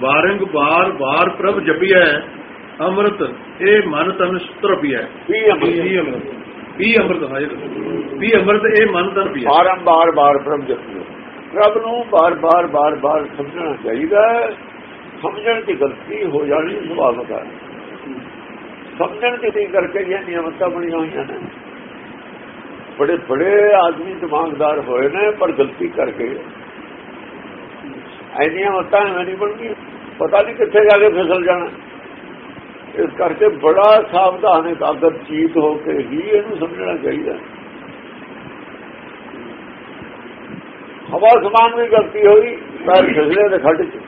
ਬਾਰੰਗ ਬਾਰ ਬਾਰ ਪ੍ਰਭ ਜਪਿਐ ਅੰਮ੍ਰਿਤ ਇਹ ਮਨ ਤਨ ਸੁਤਰਪਿਐ ਵੀ ਅੰਮ੍ਰਿਤ। ਵੀ ਅੰਮ੍ਰਿਤ। ਹਾਜ਼ਰ ਵੀ ਅੰਮ੍ਰਿਤ ਇਹ ਮਨ ਤਨ ਪੀਐ। ਬਾਰੰਬਾਰ ਬਾਰ ਪ੍ਰਭ ਜਪਿਓ ਰੱਬ ਨੂੰ ਬਾਰ-ਬਾਰ ਬਾਰ-ਬਾਰ ਸਮਝਣਾ ਚਾਹੀਦਾ। ਸਮਝਣ ਦੀ ਗਲਤੀ ਹੋ ਜਾਣੀ ਸੁਭਾਵਿਕ ਹੈ। ਸਮਝਣ ਦੀ ਕਰਕੇ ਇਹ ਨਿਯਮਤਾਂ ਬਣੀਆਂ ਹੋਈਆਂ ਨੇ। ਬੜੇ ਬੜੇ ਆਦਮੀ ਦਿਮਾਗਦਾਰ ਹੋਏ ਨੇ ਪਰ ਗਲਤੀ ਕਰਕੇ। ਐਨੀਆਂ ਮਤਾਂ ਨਹੀਂ ਬਣਦੀਆਂ। ਪਤਾ ਨਹੀਂ ਕਿੱਥੇ ਜਾ ਕੇ ਫਿਸਲ ਜਾਣਾ। ਇਸ ਕਰਕੇ ਬੜਾ ਸਾਵਧਾਨ ਇਕਾਗਰ ਚੀਤ ਹੋ ਕੇ ਹੀ ਇਹਨੂੰ ਸਮਝਣਾ ਚਾਹੀਦਾ। ਹਵਾ ਸਮਾਨ ਵੀ ਗਲਤੀ ਹੋਈ ਪੈਰ ਫਿਸਲੇ ਦੇ ਖੱਡ ਚ।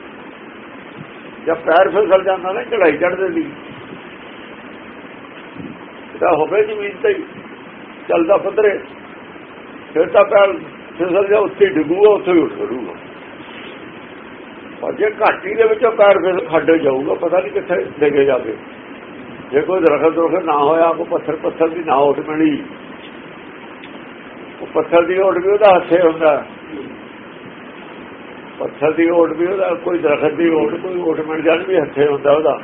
ਜਦ ਪੈਰ ਫਿਸਲ ਜਾਂਦਾ ਨਾ ਚੜਾਈ ਚੜਦੇ ਦੀ ਤਾਂ ਹੋਵੇ ਜ਼ਮੀਨ ਤੇ ਚੱਲਦਾ ਪੱਧਰੇ। ਫਿਰ ਤਾਂ ਪੈਰ ਫਿਸਲ ਜਾ, ਉੱਥੇ ਡਿੱਗੂਗਾ, ਉੱਥੇ ਹੀ ਉੱਠ ਖੜੂਗਾ। ਪਰ ਜੇ ਘਾਟੀ ਦੇ ਵਿੱਚੋਂ ਪੈਰ ਫਿਰ ਖੱਡੇ ਜਾਊਗਾ, ਪਤਾ ਨਹੀਂ ਕਿੱਥੇ ਡਿੱਗੇ ਜਾ ਕੇ ਜੇ ਕੋਈ ਦਰਖਤ ਦਰਖਤ ਨਾ ਹੋਇਆ ਕੋ ਪੱਥਰ ਪੱਥਰ ਦੀ ਨਾ ਉੱਠ ਮਿਲੀ ਉਹ ਪੱਥਰ ਦੀ ਉੱਠ ਵੀ ਉਹਦਾ ਹੱਥੇ ਹੁੰਦਾ। ਪੱਥਰ ਦੀ ਓਟ ਵੀ ਉਹਦਾ, ਕੋਈ ਦਰਖਤ ਦੀ ਓਟ ਕੋਈ ਉੱਠ ਮਿਲ ਜਾਣ ਵੀ ਹੱਥੇ ਹੁੰਦਾ ਉਹਦਾ।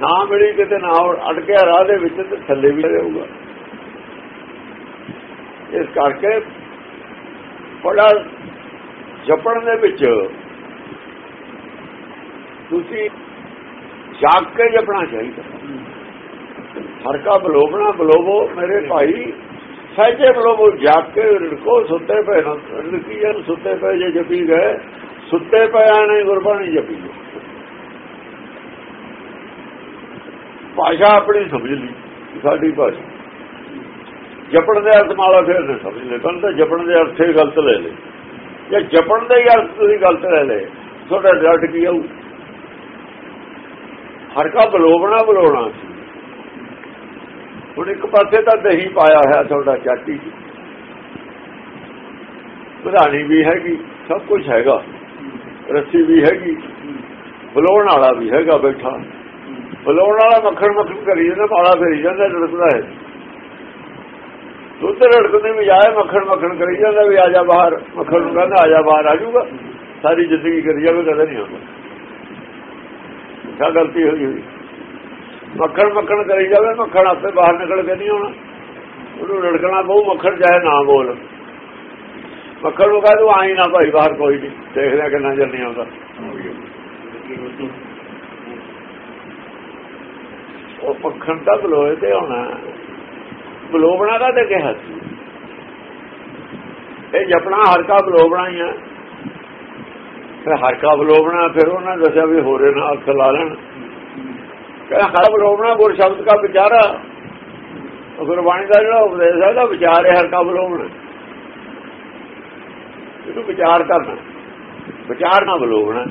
ਨਾ ਮਿਲੀ ਕਿਤੇ, ਨਾ ਅਟਕਿਆ ਰਾਹ ਦੇ ਵਿੱਚ ਤੇ ਥੱਲੇ ਵੀ ਰਹੂਗਾ। ਇਸ ਕਰਕੇ ਬੜਾ ਜਪਣ ਦੇ ਵਿੱਚ ਤੁਸੀਂ ਜਾਗ ਕੇ ਜਪਣਾ ਚਾਹੀਦਾ ਹਰਕਾ ਬਲੋਬਣਾ ਬਲੋਵੋ ਮੇਰੇ ਭਾਈ। ਸਹਿਜੇ ਬਲੋਵੋ ਜਾਗ ਕੇ ਰੜਕੋ, ਸੁੱਤੇ ਪਏ ਨਾ, ਰੜਕੀ ਜਨ ਸੁੱਤੇ ਪਏ ਜੇ ਜਪੀ ਗਏ, ਸੁੱਤੇ ਪਏ ਨੇ ਗੁਰਬਾਣੀ ਜਪੀ ਗਏ। ਭਾਸ਼ਾ ਆਪਣੀ ਸਮਝ ਲਈ, ਸਾਡੀ ਭਾਸ਼ਾ। ਜਪਣ ਦੇ ਅਰਥ ਮਾਲਾ ਫੇਰ ਨੇ ਸਮਝ ਲੈ ਤਾਂ ਜਪਣ ਦੇ ਅਰਥ ਹੀ ਗਲਤ ਲੈ ਲੈ। ਜਾਂ ਜਪਣ ਦੇ ਅਰਥ ਤੁਸੀਂ ਗਲਤ ਲੈ ਲੈ ਤੁਹਾਡਾ ਰਿਜ਼ਲਟ ਕੀ ਆਊ? ਹਰਕਾ ਬਲੋਵਣਾ ਬਲੋਣਾ ਸੀ। ਹੁਣ ਇੱਕ ਪਾਸੇ ਤਾਂ ਦਹੀਂ ਪਾਇਆ ਹੋਇਆ ਤੁਹਾਡਾ ਚਾਟੀ ਵਧਾਣੀ ਵੀ ਹੈਗੀ, ਸਭ ਕੁਝ ਹੈਗਾ। ਰੱਸੀ ਵੀ ਹੈਗੀ, ਬਲੋਣ ਵਾਲਾ ਵੀ ਹੈਗਾ ਬੈਠਾ। ਬਲੋਣ ਵਾਲਾ ਮੱਖਣ ਮੱਖਣ ਕਰੀ ਜਾਂਦਾ, ਮਾਲਾ ਫੇਰੀ ਜਾਂਦਾ, ਰੜਕਦਾ ਹੈ। ਦੁੱਧ ਰੜਕਦੇ ਵੀ ਜਾਏ ਮੱਖਣ ਮੱਖਣ ਕਰੀ ਜਾਂਦਾ ਵੀ ਆ ਜਾ ਬਾਹਰ। ਮੱਖਣ ਨੂੰ ਕਹਿੰਦਾ ਆ ਜਾ ਬਾਹਰ, ਆ ਜਾਊਗਾ। ਸਾਰੀ ਜ਼ਿੰਦਗੀ ਕਰੀ ਜਾਵੇ ਕਦੇ ਨਹੀਂ ਆਉਂਦਾ। ਸਾ ਗਲਤੀ ਹੋਈ ਹੋਈ। ਮੱਖਣ ਮੱਖਣ ਕਰੀ ਜਾਵੇ, ਮੱਖਣ ਆਪੇ ਬਾਹਰ ਨਿਕਲ ਕੇ ਨਹੀਂ ਆਉਣਾ। ਉਹਨੂੰ ਰੜਕਣਾ ਬਹੁ ਮੱਖਣ ਜਾਏ ਨਾ ਬੋਲ। ਮੱਖਣ ਨੂੰ ਕਹੇ ਤੂੰ ਆਈ ਨਾ ਭਾਈ, ਬਾਹਰ ਕੋਈ ਨਹੀਂ। ਦੇਖ ਲਿਆ ਕਿੰਨਾ ਜਲ ਨਹੀਂ ਆਉਂਦਾ। ਉਹ ਮੱਖਣ ਤਾਂ ਬਲੋਏ ਤੇ ਆਉਣਾ ਬਲੋਬਣਾ ਦਾ ਤੇ ਕਿਹਾ ਸੀ? ਇਹ ਜਪਣਾ ਹਰਕਾ ਬਲੋਬਣਾ ਹੀ ਆ ਫਿਰ ਹਰਕਾ ਬਲੋਬਣਾ ਫਿਰ ਉਹਨਾਂ ਦੱਸਿਆ ਵੀ ਹੋਰੇ ਨਾਲ ਅੱਖ ਲਾ ਲੈਣ। ਕਹਿੰਦਾ ਹਰ ਬਲੋਬਣਾ ਗੁਰ ਸ਼ਬਦ ਦਾ ਵਿਚਾਰਾ। ਗੁਰਬਾਣੀ ਦਾ ਜਿਹੜਾ ਉਪਦੇਸ਼ ਹੈ ਦਾ ਵਿਚਾਰ ਹੈ ਹਰਕਾ ਬਲੋਬਣਾ ਇਹਨੂੰ ਵਿਚਾਰ ਕਰਨਾ। ਵਿਚਾਰ ਨਾ ਬਲੋਬਣਾ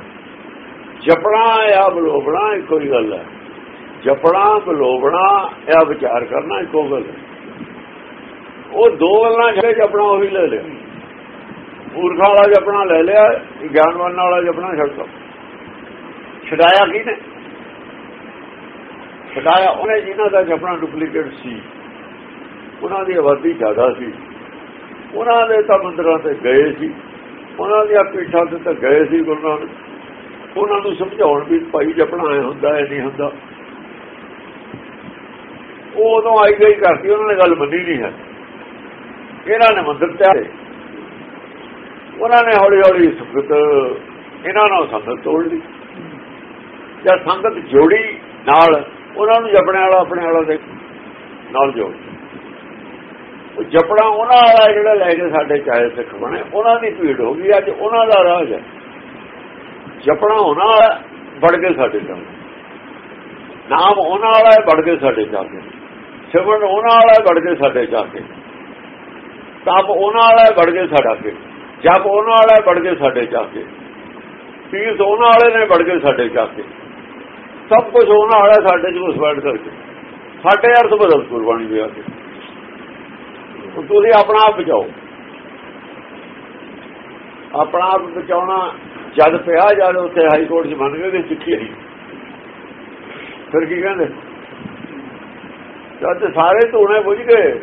ਜਪਣਾ ਆ ਬਲੋਬਣਾ ਇੱਕੋ ਹੀ ਗੱਲ ਹੈ। ਜਪਣਾ ਬਲੋਬਣਾ ਆ ਵਿਚਾਰ ਕਰਨਾ ਇੱਕੋ ਗੱਲ ਉਹ ਦੋ ਗੱਲਾਂ ਜਿਹੜੇ ਜਪਣਾ, ਉਹੀ ਲੈ ਲਿਆ। ਮੂਰਖਾ ਵਾਲਾ ਜਪਣਾ ਲੈ ਲਿਆ, ਗਿਆਨਵਾਨ ਵਾਲਾ ਜਪਣਾ ਛੱਡ ਦੋ ਛਡਾਇਆ ਕਿਹਨੇ? ਛਡਾਇਆ ਉਹਨੇ ਜਿਨ੍ਹਾਂ ਦਾ ਜਪਣਾ ਡੁਪਲੀਕੇਟ ਸੀ। ਉਹਨਾਂ ਦੀ ਆਬਾਦੀ ਜ਼ਿਆਦਾ ਸੀ। ਉਹਨਾਂ ਦੇ ਤਾਂ ਮੰਦਰਾਂ ਤੇ ਗਏ ਸੀ। ਉਹਨਾਂ ਦੀਆਂ ਪੀਠਾਂ ਤੇ ਤਾਂ ਗਏ ਸੀ ਗੁਰੂ ਨਾਨਕ। ਉਹਨਾਂ ਨੂੰ ਸਮਝਾਉਣ ਵੀ ਭਾਈ ਜਪਣਾ ਐ ਹੁੰਦਾ, ਐ ਨਹੀਂ ਹੁੰਦਾ। ਉਹ ਉਦੋਂ ਆਈ ਗਈ ਕਰਤੀ ਉਹਨਾਂ ਨੇ ਗੱਲ ਮੰਨੀ ਨਹੀਂ ਹੈ। ਇਹਨਾਂ ਨੇ ਮੰਦਰ ਤੇ ਉਹਨਾਂ ਨੇ ਹੌਲੀ ਹੌਲੀ ਸੰਗਤ, ਇਹਨਾਂ ਨਾਲ ਸੰਗਤ ਤੋੜ ਲਈ। ਜਦ ਸੰਗਤ ਜੋੜੀ ਨਾਲ ਉਹਨਾਂ ਨੂੰ ਜਪਣੇ ਵਾਲਾ, ਆਪਣੇ ਵਾਲਾ ਦੇ ਨਾਲ ਜੋੜ ਉਹ ਜਪਣਾ ਉਹਨਾਂ ਵਾਲਾ ਜਿਹੜਾ ਲੈ ਕੇ ਸਾਡੇ ਚਾਹੇ ਸਿੱਖ ਬਣੇ, ਉਹਨਾਂ ਦੀ ਭੀੜ ਹੋ ਗਈ, ਅੱਜ ਉਹਨਾਂ ਦਾ ਰਾਜ ਹੈ। ਜਪਣਾ ਉਹਨਾਂ ਵਾਲਾ ਵੜ ਕੇ ਸਾਡੇ ਨਾਲ ਨਾਮ ਉਹਨਾਂ ਵਾਲਾ ਵੜ ਕੇ ਸਾਡੇ ਜਾ ਕੇ ਸਿਮਰਨ ਉਹਨਾਂ ਵਾਲਾ ਵੜ ਕੇ ਸਾਡੇ ਜਾ ਕੇ ਤਪ ਉਹਨਾਂ ਵਾਲਾ ਵੜ ਕੇ ਸਾਡਾ ਕੇ। ਜਪ ਉਹਨਾਂ ਵਾਲਾ ਵੜ ਕੇ ਸਾਡੇ ਜਾ ਕੇ। ਉਹਨਾਂ ਵਾਲੇ ਨੇ ਵੜ ਕੇ ਸਾਡੇ ਜਾ ਕੇ। ਸਭ ਕੁਝ ਉਹਨਾਂ ਵਾਲਾ ਸਾਡੇ ਚ ਵਸਵਾੜ ਕਰਕੇ। ਸਾਡੇ ਅਰਥ ਬਦਲ ਕੁਰਬਾਨੀ ਦੇ ਆ ਕੇ ਤੁਸੀਂ ਆਪਣਾ ਆਪ ਬਚਾਓ। ਆਪਣਾ ਆਪ ਬਚਾਉਣਾ ਜਦ ਪਿਆ, ਜਦ ਉੱਥੇ ਹਾਈ ਕੋਰਟ 'ਚ ਮੰਨ ਗਏ ਕਿ ਚਿੱਠੀ ਆਈ ਫਿਰ ਕੀ ਕਹਿੰਦੇ? ਜਦ ਸਾਰੇ ਧੂਣੇ ਬੁਝ ਗਏ।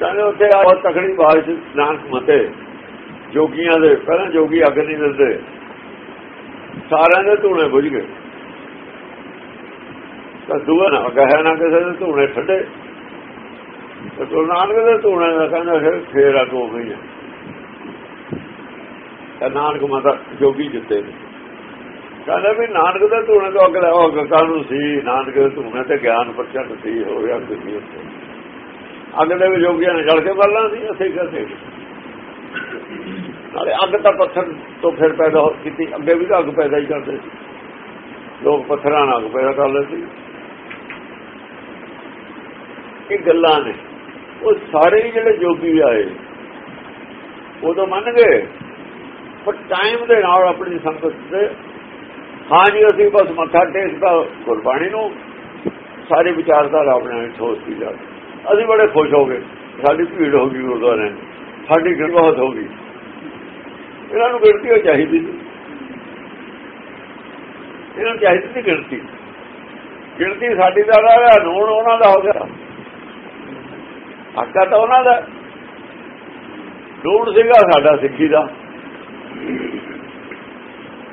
ਕਹਿੰਦੇ ਉੱਥੇ ਬਹੁਤ ਤਕੜੀ ਬਾਰਿਸ਼ ਨਾਨਕ ਮਤੇ ਜੋਗੀਆਂ ਦੇ, ਪਹਿਲਾਂ ਜੋਗੀ ਅੱਗ ਨਹੀਂ ਦਿੰਦੇ। ਸਾਰਿਆਂ ਦੇ ਧੂਣੇ ਬੁਝ ਗਏ। ਤਾਂ ਦੂਆ ਨਾ ਕਹੇ ਨਾ ਕਿਸੇ ਦੇ ਧੂਣੇ ਛੱਡੇ ਤੇ ਗੁਰੂ ਨਾਨਕ ਦੇ ਧੂਣੇ ਦਾ ਕਹਿੰਦਾ ਫਿਰ ਫੇਰ ਅੱਗ ਹੋ ਗਈ ਹੈ। ਤਾਂ ਨਾਨਕ ਮਾਤਾ ਜੋਗੀ ਜਿੱਤੇ। ਨੇ ਕਹਿੰਦਾ ਵੀ ਨਾਨਕ ਦੇ ਧੂਣੇ ਤੋਂ ਅੱਗ ਲੈ ਅੱਗ ਕਾਹਨੂੰ ਸੀ? ਨਾਨਕ ਦੇ ਧੂਣੇ ਤੇ ਗਿਆਨ ਪ੍ਰਚੰਡ ਸੀ ਹੋ ਗਿਆ ਅੱਗ ਸੀ ਉੱਥੇ ਅੱਗ ਦੇ ਵੀ ਜੋਗੀਆਂ ਨੇ ਜਲ ਕੇ ਬਲਣਾ ਸੀ, ਅਸੀਂ ਕਰਦੇ ਨਾਲੇ ਅੱਗ ਤਾਂ ਪੱਥਰ ਤੋਂ ਫਿਰ ਪੈਦਾ ਹੋ ਕੀਤੀ, ਅੱਗੇ ਵੀ ਤਾਂ ਅੱਗ ਪੈਦਾ ਹੀ ਕਰਦੇ ਸੀ। ਲੋਕ ਪੱਥਰਾਂ ਨਾਲ ਅੱਗ ਪੈਦਾ ਕਰਦੇ ਸੀ। ਇਹ ਗੱਲਾਂ ਨੇ। ਉਹ ਸਾਰੇ ਹੀ ਜਿਹੜੇ ਜੋਗੀ ਆਏ ਉਦੋਂ ਮੰਨ ਗਏ। ਪਰ ਟਾਈਮ ਦੇ ਨਾਲ ਆਪਣੀ ਸੰਗਤ ਦੇ ਹਾਂ ਜੀ, ਅਸੀਂ ਬਸ ਮੱਥਾ ਟੇਕਦਾ ਗੁਰਬਾਣੀ ਨੂੰ, ਸਾਰੇ ਵਿਚਾਰਧਾਰਾ ਆਪਣੇ ਠੋਸਦੀ ਜਾ ਅਸੀਂ ਬੜੇ ਖੁਸ਼ ਹੋ ਗਏ। ਸਾਡੀ ਭੀੜ ਹੋ ਗਈ ਗੁਰਦੁਆਰੇ ਸਾਡੀ ਗਿਣ ਬਹੁਤ ਹੋ ਗਈ। ਇਹਨਾਂ ਨੂੰ ਗਿਣਤੀ ਹੋ ਚਾਹੀਦੀ ਸੀ। ਇਹਨਾਂ ਨੂੰ ਚਾਹੀਦੀ ਸੀ ਗਿਣਤੀ। ਗਿਣਤੀ ਸਾਡੀ ਦਾ ਰਿਹਾ ਨੂਣ ਉਹਨਾਂ ਦਾ ਹੋ ਗਿਆ। ਹੱਕਾ ਤਾਂ ਉਹਨਾਂ ਦਾ। ਨੂਣ ਸੀਗਾ ਸਾਡਾ ਸਿੱਖੀ ਦਾ।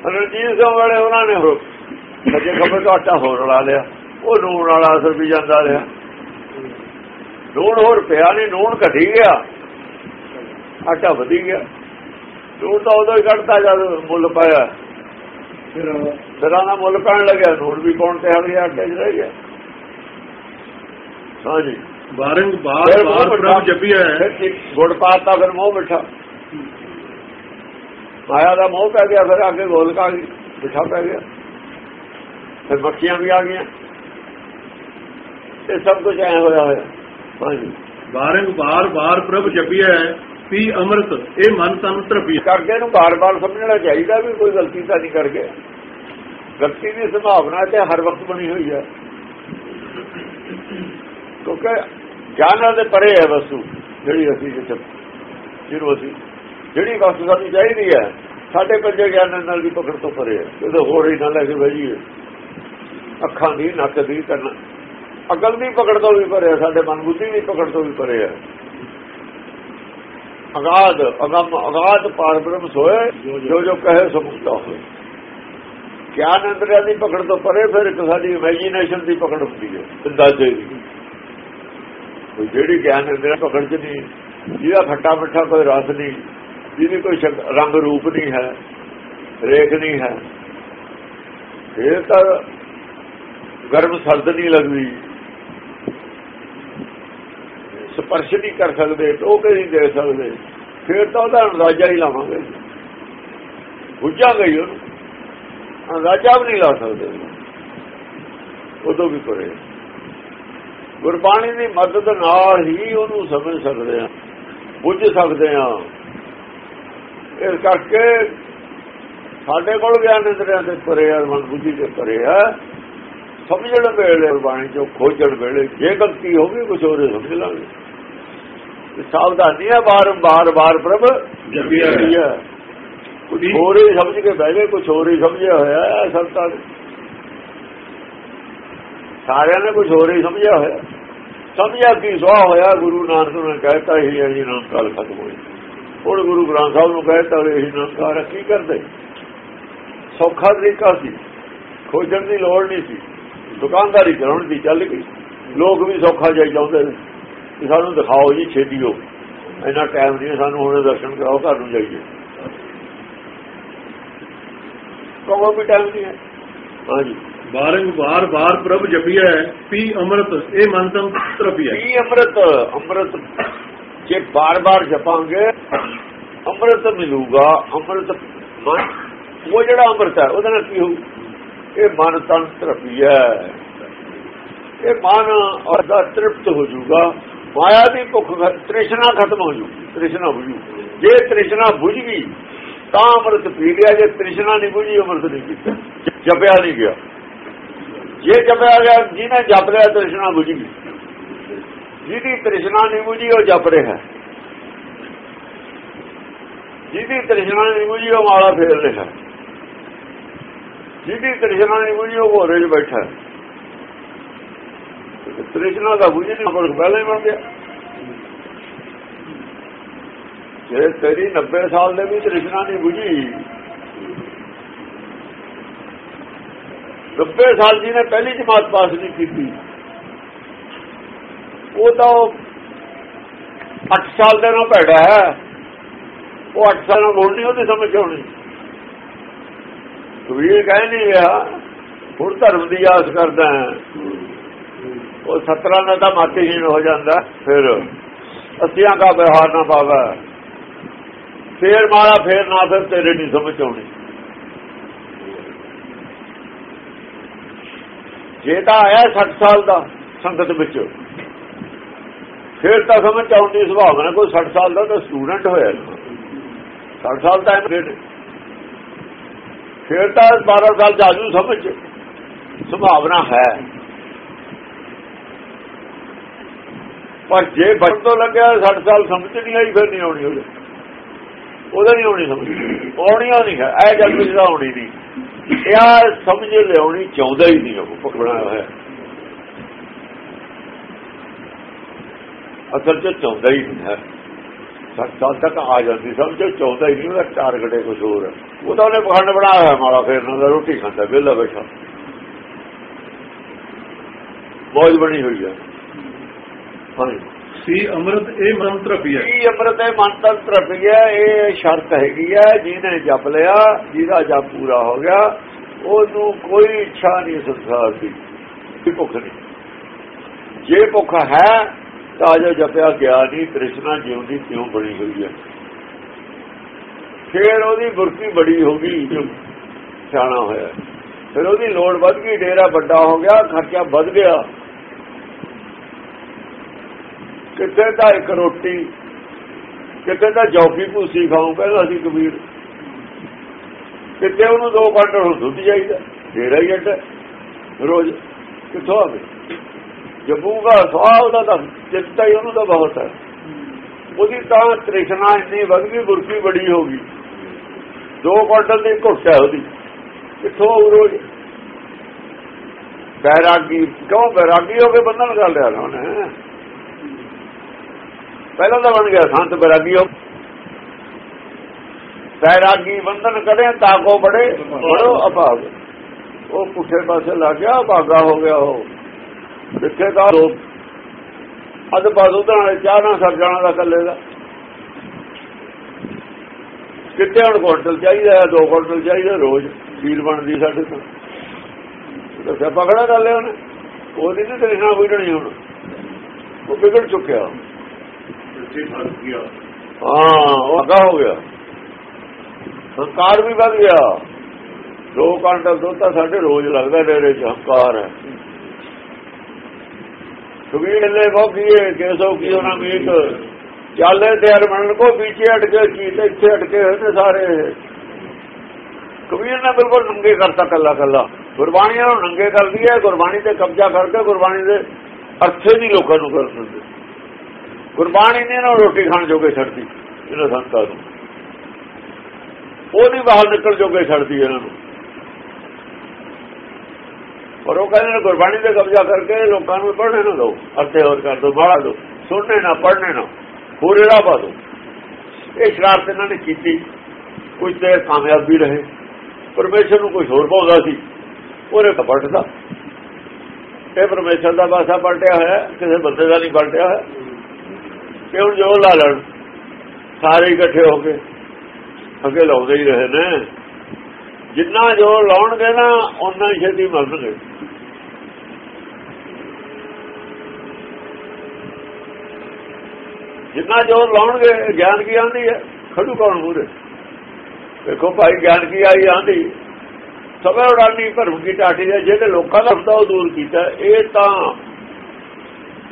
ਰਣਜੀਤ ਸਿੰਘ ਵਾਲੇ ਉਹਨਾਂ ਨੇ ਹੋਰ ਸੱਜੇ ਖੱਬੇ ਤੋਂ ਆਟਾ ਹੋਰ ਰਲਾ ਲਿਆ। ਉਹ ਨੂਣ ਵਾਲਾ ਅਸਰ ਵੀ ਜਾਂਦਾ ਰਿਹਾ। ਨੂਣ ਹੋਰ ਪਿਆ ਨਹੀਂ ਨੂਣ ਘਟੀ ਗਿਆ। ਆਟਾ ਵਧੀ ਗਿਆ। ਨੂਣ ਤਾਂ ਉਦੋਂ ਹੀ ਕੱਢਤਾ ਜਦ ਮੁੱਲ ਪਾਇਆ। ਦਰਾਂ ਦਾ ਮੁੱਲ ਪੈਣ ਲੱਗਿਆ ਨੂਣ ਵੀ ਪਾਉਣ ਤੇ ਹਟ ਗਿਆ ਆਟੇ 'ਚ ਰਹਿ ਗਿਆ। ਹਾਂਜੀ ਬਾਰੰਗ ਬਾਰ ਬਾਰ ਪ੍ਰਭ ਜਪਿਆ ਗੁੜ ਪਾਤਾ ਫਿਰ ਮੋਹ ਬਿਠਾ ਮਾਇਆ ਦਾ ਮੋਹ ਪੈ ਗਿਆ ਫਿਰ ਅੱਗੇ ਗੋਲਕਾ ਬਿਠਾ ਪੈ ਗਿਆ। ਫਿਰ ਮੱਖੀਆਂ ਵੀ ਆ ਗਈਆਂ। ਇਹ ਸਭ ਕੁਝ ਐ ਹੋਇਆ ਹੋਇਆ। ਹਾਂਜੀ। ਬਾਰੰਗ ਬਾਰ ਬਾਰ ਪ੍ਰਭ ਜਪਿਆ ਪੀ ਅੰਮ੍ਰਿਤ ਇਹ ਮਨ ਤਨ ਤਰਪੀ ਕਰਕੇ ਨੂੰ ਬਾਰ-ਬਾਰ ਸਮਝਣਾ ਚਾਹੀਦਾ ਵੀ ਕੋਈ ਗਲਤੀ ਤਾਂ ਨਹੀਂ ਕਰ ਗਿਆ ਗਲਤੀ ਦੀ ਸੰਭਾਵਨਾ ਤੇ ਹਰ ਵਕਤ ਬਣੀ ਹੋਈ ਹੈ। ਕਿਉਂਕਿ ਗਿਆਨਾਂ ਦੇ ਪਰੇ ਹੈ ਵਸੂ ਜਿਹੜੀ ਅਸੀਂ ਜਿੱਥੇ ਜਿਹਨੂੰ ਅਸੀਂ ਜਿਹੜੀ ਵਸਤੂ ਸਾਨੂੰ ਚਾਹੀਦੀ ਹੈ ਸਾਡੇ ਪੰਜੇ ਗਿਆਨਾਂ ਨਾਲ ਵੀ ਪਕੜ ਤੋਂ ਪਰੇ ਹੈ। ਉਹਦੇ ਹੋਰ ਹੀ ਨਾ ਲੈ ਕੇ ਬਈਏ ਅੱਖਾਂ ਦੀ ਨੱਕ ਦੀ ਕੰਨ ਅਕਲ ਦੀ ਪਕੜ ਤੋਂ ਵੀ ਪਰੇ ਹੈ ਸਾਡੇ ਮਨ ਬੁੱਧੀ ਦੀ ਪਕੜ ਤੋਂ ਵੀ ਪਰੇ ਹੈ ਅਗਾਧ ਅਗਮ ਅਗਾਧ ਪਾਰ ਬ੍ਰਹਮ ਸੋਏ ਜੋ ਜੋ ਕਹੇ ਸੋ ਮੁਕਤਾ ਹੋਏ। ਗਿਆਨ ਅੰਦਰਿਆਂ ਦੀ ਪਕੜ ਤੋਂ ਪਰੇ ਫਿਰ ਇੱਕ ਸਾਡੀ ਇਮੇਜਿਨੇਸ਼ਨ ਦੀ ਪਕੜ ਹੁੰਦੀ ਹੈ ਅੰਦਾਜ਼ੇ ਦੀ। ਜਿਹੜੀ ਗਿਆਨ ਅੰਦਰਿਆਂ ਪਕੜ ਚ ਨਹੀਂ ਜਿਹਦਾ ਖੱਟਾ ਮਿੱਠਾ ਕੋਈ ਰਸ ਨਹੀਂ ਜਿਹਦੀ ਕੋਈ ਰੰਗ ਰੂਪ ਨਹੀਂ ਹੈ ਰੇਖ ਨਹੀਂ ਹੈ ਇਹ ਤਾਂ ਗਰਮ ਸਰਦ ਨਹੀਂ ਲੱਗਦੀ। ਸਪਰਸ਼ ਨਹੀਂ ਕਰ ਸਕਦੇ, ਟੋਕੇ ਨਹੀਂ ਦੇ ਸਕਦੇ। ਫਿਰ ਤਾਂ ਉਹਦਾ ਅੰਦਾਜ਼ਾ ਹੀ ਲਾਵਾਂਗੇ। ਬੁੱਝਾਂਗੇ ਹੀ ਉਹਨੂੰ। ਅੰਦਾਜ਼ਾ ਵੀ ਨਹੀਂ ਲਾ ਸਕਦੇ। ਉਦੋਂ ਵੀ ਕਰੇ ਗੁਰਬਾਣੀ ਦੀ ਮਦਦ ਨਾਲ ਹੀ ਉਹਨੂੰ ਸਮਝ ਸਕਦੇ ਆ ਬੁੱਝ ਸਕਦੇ ਆ ਇਸ ਕਰਕੇ ਸਾਡੇ ਕੋਲ ਗਿਆਨ ਇੰਦਰੀਆਂ ਦੇ ਪਰੇ ਆ, ਮਨ ਬੁੱਝੀ ਦੇ ਪਰੇ ਆ। ਸਮਝਣ ਵੇਲੇ ਗੁਰਬਾਣੀ ਚੋਂ ਖੋਜਣ ਵੇਲੇ ਜੇ ਗਲਤੀ ਹੋ ਗਈ ਕੁਝ ਹੋਰ ਸਮਝ ਲਾਂਗੇ। ਸਾਵਧਾਨੀ ਹੈ ਬਾਰ ਬਾਰ ਬਾਰ ਪ੍ਰਭ ਜਪਿਆ ਹੈ। ਕੁਝ ਹੋਰ ਹੀ ਸਮਝ ਕੇ ਬਹਿ ਗਏ ਕੁਝ ਹੋਰ ਹੀ ਸਮਝਿਆ ਹੋਇਆ ਹੈ ਸੰਤਾਂ ਨੇ ਸਾਰਿਆਂ ਨੇ ਕੁਝ ਹੋਰ ਹੀ ਸਮਝਿਆ ਹੋਇਆ। ਸਮਝਿਆ ਕੀ ਸੁਆ ਹੋਇਆ ਗੁਰੂ ਨਾਨਕ ਨੇ ਕਹਿਤਾ ਹੀ ਹੈ ਜੀ ਨਾਮ ਕਾਲ ਖਤਮ ਹੋਈ ਹੁਣ ਗੁਰੂ ਗ੍ਰੰਥ ਸਾਹਿਬ ਨੂੰ ਕਹਿਤਾ ਇਹ ਨਾਮਕਾਰ ਕੀ ਕਰਦੇ? ਸੌਖਾ ਤਰੀਕਾ ਸੀ। ਖੋਜਣ ਦੀ ਲੋੜ ਨਹੀਂ ਸੀ। ਦੁਕਾਨਦਾਰੀ ਕਰਾਉਣ ਦੀ ਚੱਲ ਗਈ। ਲੋਕ ਵੀ ਸੌਖਾ ਜਾਈ ਜਾਂਦੇ ਨੇ। ਕਿ ਸਾਨੂੰ ਦਿਖਾਓ ਜੀ ਛੇਤੀ ਹੋ ਇੰਨਾ ਟਾਈਮ ਨਹੀਂ ਸਾਨੂੰ ਹੁਣ ਦਰਸ਼ਨ ਕਰਾਓ ਘਰ ਨੂੰ ਜਾਈਏ। ਕੋਮਾ ਵੀ ਟਾਈਮ ਨਹੀਂ ਹੈ। ਹਾਂਜੀ। ਬਾਰੰਗ ਬਾਰ ਬਾਰ ਪ੍ਰਭ ਜਪਿਆ ਪੀ ਅੰਮ੍ਰਿਤ ਇਹ ਮਨ ਤਰਪੀਆ ਕੀ ਅੰਮ੍ਰਿਤ ਅੰਮ੍ਰਿਤ। ਜੇ ਬਾਰ-ਬਾਰ ਜਪਾਂਗੇ ਅੰਮ੍ਰਿਤ ਮਿਲੂਗਾ ਅੰਮ੍ਰਿਤ ਮਨ ਉਹ ਜਿਹੜਾ ਅੰਮ੍ਰਿਤ ਹੈ ਉਹਦਾ ਨਾਲ ਕੀ ਹੋਊ? ਇਹ ਮਨ ਤਨ ਤਰਪੀਆ ਇਹ ਮਨ ਉਹਦਾ ਤ੍ਰਿਪਤ ਹੋ ਜਾਊਗਾ। ਮਾਇਆ ਦੀ ਭੁੱਖ ਤ੍ਰਿਸ਼ਨਾ ਖਤਮ ਹੋ ਜੂ ਤ੍ਰਿਸ਼ਨਾ ਬੁਝੂ ਜੇ ਤ੍ਰਿਸ਼ਨਾ ਬੁਝ ਗਈ, ਤਾਂ ਅੰਮ੍ਰਿਤ ਪੀ ਲਿਆ। ਜੇ ਤ੍ਰਿਸ਼ਨਾ ਨਹੀਂ ਬੁਝੀ, ਅੰਮ੍ਰਿਤ ਨਹੀਂ ਪੀਤਾ। ਜਪਿਆ ਨਹੀਂ ਗਿਆ। ਜੇ ਜਪਿਆ ਗਿਆ, ਜਿਹਨੇ ਜਪ ਲਿਆ, ਤ੍ਰਿਸ਼ਨਾ ਬੁਝ ਗਈ। ਜਿਹਦੀ ਤ੍ਰਿਸ਼ਨਾ ਨਹੀਂ ਬੁਝੀ, ਉਹ ਜਪ ਰਿਹਾ। ਜਿਹਦੀ ਤ੍ਰਿਸ਼ਨਾ ਨਹੀਂ ਬੁਝੀ, ਉਹ ਮਾਲਾ ਫੇਰ ਰਿਹਾ। ਜਿਹਦੀ ਤ੍ਰਿਸ਼ਨਾ ਨਹੀਂ ਬੁਝੀ ਉਹ ਘੋਰੇ 'ਚ ਬੈਠਾ ਤ੍ਰਿਸ਼ਨਾ ਦਾ ਬੁਝੀ ਨਹੀਂ ਪਰ ਪਹਿਲਾਂ ਹੀ ਬਣ ਗਿਆ। ਜੇ ਤੇਰੀ 90 ਸਾਲ ਦੇ ਵੀ ਤ੍ਰਿਸ਼ਨਾ ਨਹੀਂ ਬੁਝੀ 90 ਸਾਲ ਜੀ ਨੇ ਪਹਿਲੀ ਜਮਾਤ ਪਾਸ ਨਹੀਂ ਕੀਤੀ, ਉਹ ਤਾਂ 8 ਸਾਲ ਦੇ ਨਾਲ ਭੈੜਾ ਹੈ। ਉਹ 8 ਸਾਲ ਨਾਲ ਬੋਲਣੀ ਉਹਦੀ ਸਮਝ ਆਉਣੀ। ਕਬੀਰ ਕਹਿ ਨਹੀਂ ਰਿਹਾ, ਹੁਣ ਧਰਮ ਦੀ ਆਸ ਕਰਦਾ ਉਹ ਸਤਰਾਂ ਦਾ ਤਾਂ ਮਾਤੇਹੀਣ ਹੋ ਜਾਂਦਾ, ਫਿਰ ਅਸਿਆਂ ਦਾ ਵਿਵਹਾਰ ਨਾ ਪਾਵਾ। ਫੇਰ ਮਾਰਾ, ਫੇਰ ਨਾ, ਫਿਰ ਤੇਰੇ ਨਹੀਂ ਸਮਝ ਆਉਣੀ। ਜੇ ਤਾਂ ਆਇਆ 60 ਸਾਲ ਦਾ ਸੰਗਤ ਵਿੱਚ, ਫਿਰ ਤਾਂ ਸਮਝ ਆਉਣ ਦੀ ਸੁਭਾਵਨਾ, ਕੋਈ 60 ਸਾਲ ਦਾ ਤਾਂ ਸਟੂਡੈਂਟ ਹੋਇਆ। 60 ਸਾਲ ਤਾਂ ਫਿਰ ਫਿਰ ਤਾਂ 12 ਸਾਲ ਚ ਆਜੂ ਸਮਝ। ਸੰਭਾਵਨਾ ਹੈ। ਪਰ ਜੇ ਬਚ ਤੋਂ ਲੱਗਿਆ 60 ਸਾਲ ਸਮਝ ਨਹੀਂ ਆਈ, ਫਿਰ ਨਹੀਂ ਆਉਣੀ ਉਹਦੇ। ਉਹਦਾ ਨਹੀਂ ਆਉਣੀ ਸਮਝ। ਆਉਣੀ ਨਹੀਂ ਹੈ। ਇਹ ਗੱਲ ਵਿੱਚ ਤਾਂ ਆਉਣੀ ਨਹੀਂ ਇਹ ਸਮਝ ਲਿਆਉਣੀ ਚਾਹੁੰਦਾ ਹੀ ਨਹੀਂ ਉਹ ਪਕੜਨਾ ਹੋਇਆ। ਅਸਲ 'ਚ ਚਾਹੁੰਦਾ ਹੀ ਨਹੀਂ ਹੈ। 60 ਸਾਲ ਤੱਕ ਆ ਜਾਂਦੀ, ਸਮਝ। ਚਾਹੁੰਦਾ ਹੀ ਨਹੀਂ ਉਹਦਾ ਟਾਰਗੇਟ ਹੈ ਕੁਝ ਹੋਰ ਹੈ। ਉਹ ਤਾਂ ਉਹਨੇ ਪਖੰਡ ਬਣਾਇਆ ਹੋਇਆ ਮਾਲਾ ਫੇਰਨ ਦਾ ਰੋਟੀ ਖਾਂਦਾ ਵਿਹਲਾ ਬੈਠਾ। ਮੌਜ ਬਣੀ ਹੋਈ ਹੈ ਸੀ ਅੰਮ੍ਰਿਤ ਇਹ ਮੰਤਰ ਪੀਆ ਇਹ ਅੰਮ੍ਰਿਤ ਹੈ ਮੰਤਰ ਤਰਪਿਆ ਇਹ ਸ਼ਰਤ ਹੈਗੀ ਹੈ ਜਿਹਨੇ ਜਪ ਲਿਆ ਜਿਹਦਾ ਜਪ ਪੂਰਾ ਹੋ ਗਿਆ ਉਹਨੂੰ ਕੋਈ ਇੱਛਾ ਨਹੀਂ ਸੰਸਾਰ ਦੀ। ਕੋਈ ਭੁੱਖ ਨਹੀਂ। ਜੇ ਭੁੱਖ ਹੈ ਤਾਂ ਜੋ ਜਪਿਆ ਗਿਆ ਨਹੀਂ ਕ੍ਰਿਸ਼ਨਾ ਜਿਉਂਦੀ ਕਿਉਂ ਬਣੀ ਹੋਈ ਹੈ। ਫੇਰ ਉਹਦੀ ਬੁਰਕੀ ਬੜੀ ਹੋ ਗਈ, ਜੋ ਸਿਆਣਾ ਹੋਇਆ। ਫਿਰ ਉਹਦੀ ਲੋੜ ਵੱਧ ਗਈ, ਡੇਰਾ ਵੱਡਾ ਹੋ ਗਿਆ, ਖਰਚਾ ਵੱਧ ਗਿਆ। ਕਿਤੇ ਤਾਂ ਇੱਕ ਰੋਟੀ ਕਿਤੇ ਤਾਂ ਜੌਫੀ ਭੂਸੀ ਖਾਉ ਕਹਿੰਦਾ ਸੀ ਕਬੀਰ। ਕਿਤੇ ਉਹਨੂੰ ਦੋ ਕੁਆਂਟਲ ਹੁਣ ਦੁੱਧ ਚਾਹੀਦਾ ਡੇਰਾ ਹੀ ਅੱਡ ਰੋਜ਼ ਕਿੱਥੋਂ ਆਵੇ? ਜਬੂਗਾ ਸਵਾਹ, ਉਹਦਾ ਤਾਂ ਚਿੰਤਾ ਹੀ, ਉਹਨੂੰ ਤਾਂ ਬਹੁਤ ਹੈ। ਉਹਦੀ ਤਾਂ ਤ੍ਰਿਸ਼ਨਾ ਇੰਨੀ ਵੱਧ ਗਈ, ਬੁਰਕੀ ਬੜੀ ਹੋ ਗਈ। ਦੋ ਕੁਆਂਟਲ ਦੀ ਘੁੱਟ ਹੈ ਉਹਦੀ। ਕਿੱਥੋਂ ਆਊ ਰੋਜ਼ ਬੈਰਾਗੀ, ਕਿਉਂ ਬੈਰਾਗੀ ਹੋ ਕੇ ਬੰਧਨ ਕਰ ਲਿਆ ਨਾ ਉਹਨੇ? ਪਹਿਲਾਂ ਤਾਂ ਬਣ ਗਿਆ ਸੰਤ ਬੈਰਾਗੀ ਹੋ ਬੈਰਾਗੀ ਬੰਧਨ ਕਰੇ ਤਾਕੋ ਬੜੇ, ਬੜੋ ਅਭਾਗ ਉਹ ਪੁੱਠੇ ਪਾਸੇ ਲੱਗ ਗਿਆ, ਭਾਗਾ ਹੋ ਗਿਆ ਉਹ। ਜਿੱਥੇ ਦਾ ਅਦ ਬਾਜ਼ੂ ਦਾ ਚਾਹ ਨਾ ਸਰ ਜਾਣਾ ਦਾ ਕੱਲੇ ਦਾ। ਕਿੱਥੇ ਹੁਣ ਕੁਆਂਟਲ ਚਾਹੀਦਾ ਹੈ, ਦੋ ਕੁਆਂਟਲ ਚਾਹੀਦਾ, ਰੋਜ਼ ਵੀਰ ਬਣਦੀ ਸਾਡੇ ਤੋਂ ਦੱਸਿਆ ਪਕੜਾ ਕਰ ਲਿਆ ਉਹਨੇ। ਉਹਦੀ ਤੇ ਤੇਰੇ ਨਾਲ ਵਿਗੜਨੀ ਹੁਣ। ਉਹ ਵਿਗੜ ਚੁੱਕਿਆ। ਹਾਂ, ਉਹ ਅੱਗਾ ਹੋ ਗਿਆ। ਹੰਕਾਰ ਵੀ ਵੱਧ ਗਿਆ। ਦੋ ਕੁਆਂਟਲ ਦੁੱਧ ਤਾਂ ਸਾਡੇ ਰੋਜ਼ ਲੱਗਦਾ ਡੇਰੇ ਚ, ਹੰਕਾਰ ਹੈ। ਕਬੀਰ ਲੈ ਭੋਗੀਏ ਕੇਸੋ ਕੀ ਉਹਨਾਂ ਮੀਤ ਚਾਲੇ ਤੇ ਅਰਮਣ ਕੋ ਪੀਛੇ ਅਟਕੇ ਕੀ ਤੇ ਇੱਥੇ ਅਟਕੇ ਹੋਏ ਨੇ ਸਾਰੇ। ਕਬੀਰ ਨੇ ਬਿਲਕੁਲ ਨੰਗੇ ਕਰਤਾ ਕੱਲਾ ਕੱਲਾ। ਗੁਰਬਾਣੀ ਨੂੰ ਨੰਗੇ ਕਰਦੀ ਹੈ, ਗੁਰਬਾਣੀ ਤੇ ਕਬਜ਼ਾ ਕਰਕੇ ਗੁਰਬਾਣੀ ਦੇ ਅਰਥੇ ਦੀ ਲੋਕਾਂ ਨੂੰ ਕਰ ਦਿੰਦੇ। ਗੁਰਬਾਣੀ ਨੇ ਨਾ ਰੋਟੀ ਖਾਣ ਜੋਗੇ ਛੱਡਦੀ ਇਹਨਾਂ ਸੰਤਾਂ ਨੂੰ। ਉਹ ਨਹੀਂ ਬਾਹਰ ਨਿਕਲ ਜੋਗੇ ਛੱਡਦੀ ਇਹਨਾਂ ਨੂੰ। ਪਰ ਉਹ ਕਹਿੰਦੇ ਨੇ, ਗੁਰਬਾਣੀ ਤੇ ਕਬਜ਼ਾ ਕਰਕੇ ਲੋਕਾਂ ਨੂੰ ਪੜ੍ਹਨੇ ਨਾ ਦਿਓ ਅਰਥੇ ਹੋਰ ਕਰ ਦਿਓ ਬਾਹਰ ਦਿਓ। ਸੁਣਨੇ ਨਾ, ਪੜ੍ਹਨੇ ਨਾ। ਹੋਰ ਰਾਹ ਪਾ ਦਿਓ ਇਹ ਸ਼ਰਾਰਤ ਇਹਨਾਂ ਨੇ ਕੀਤੀ। ਕੁਝ ਦੇਰ ਕਾਮਯਾਬ ਵੀ ਰਹੇ। ਪਰਮੇਸ਼ਰ ਨੂੰ ਕੁਝ ਹੋਰ ਪਾਉਂਦਾ ਸੀ। ਉਹਨੇ ਤਾਂ ਪਲਟਦਾ। ਇਹ ਪਰਮੇਸ਼ਰ ਦਾ ਬਾਸਾ ਪਲਟਿਆ ਹੋਇਆ। ਕਿਸੇ ਬੰਦੇ ਦਾ ਨਹੀਂ ਪਲਟਿਆ ਹੋਇਆ। ਕਿ ਹੁਣ ਜੋ ਲਾ ਲੈਣ। ਸਾਰੇ ਇਕੱਠੇ ਹੋ ਕੇ ਅੱਗੇ ਲਾਉਂਦੇ ਹੀ ਰਹੇ ਨੇ। ਜਿੰਨਾ ਜੋ ਲਾਉਣਗੇ ਨਾ ਉਹਨਾਂ ਹੀ ਛੇਤੀ ਮਰਨਗੇ। ਜਿੰਨਾ ਜੋ ਲਾਉਣਗੇ ਗਿਆਨ ਕੀ ਆਂਦੀ ਹੈ? ਖੜੂ ਕੌਣ ਮੂਰੇ ਦੇਖੋ ਭਾਈ, ਗਿਆਨ ਕੀ ਆਈ ਆਂਦੀ ਸਭੇ ਉਡਾਨੀ ਭਰਮ ਕੀ ਟਾਟੀ ਹੈ, ਜਿਹੜੇ ਲੋਕਾਂ ਦਾ ਹੁੰਦਾ ਉਹ ਦੂਰ ਕੀਤਾ। ਇਹ ਤਾਂ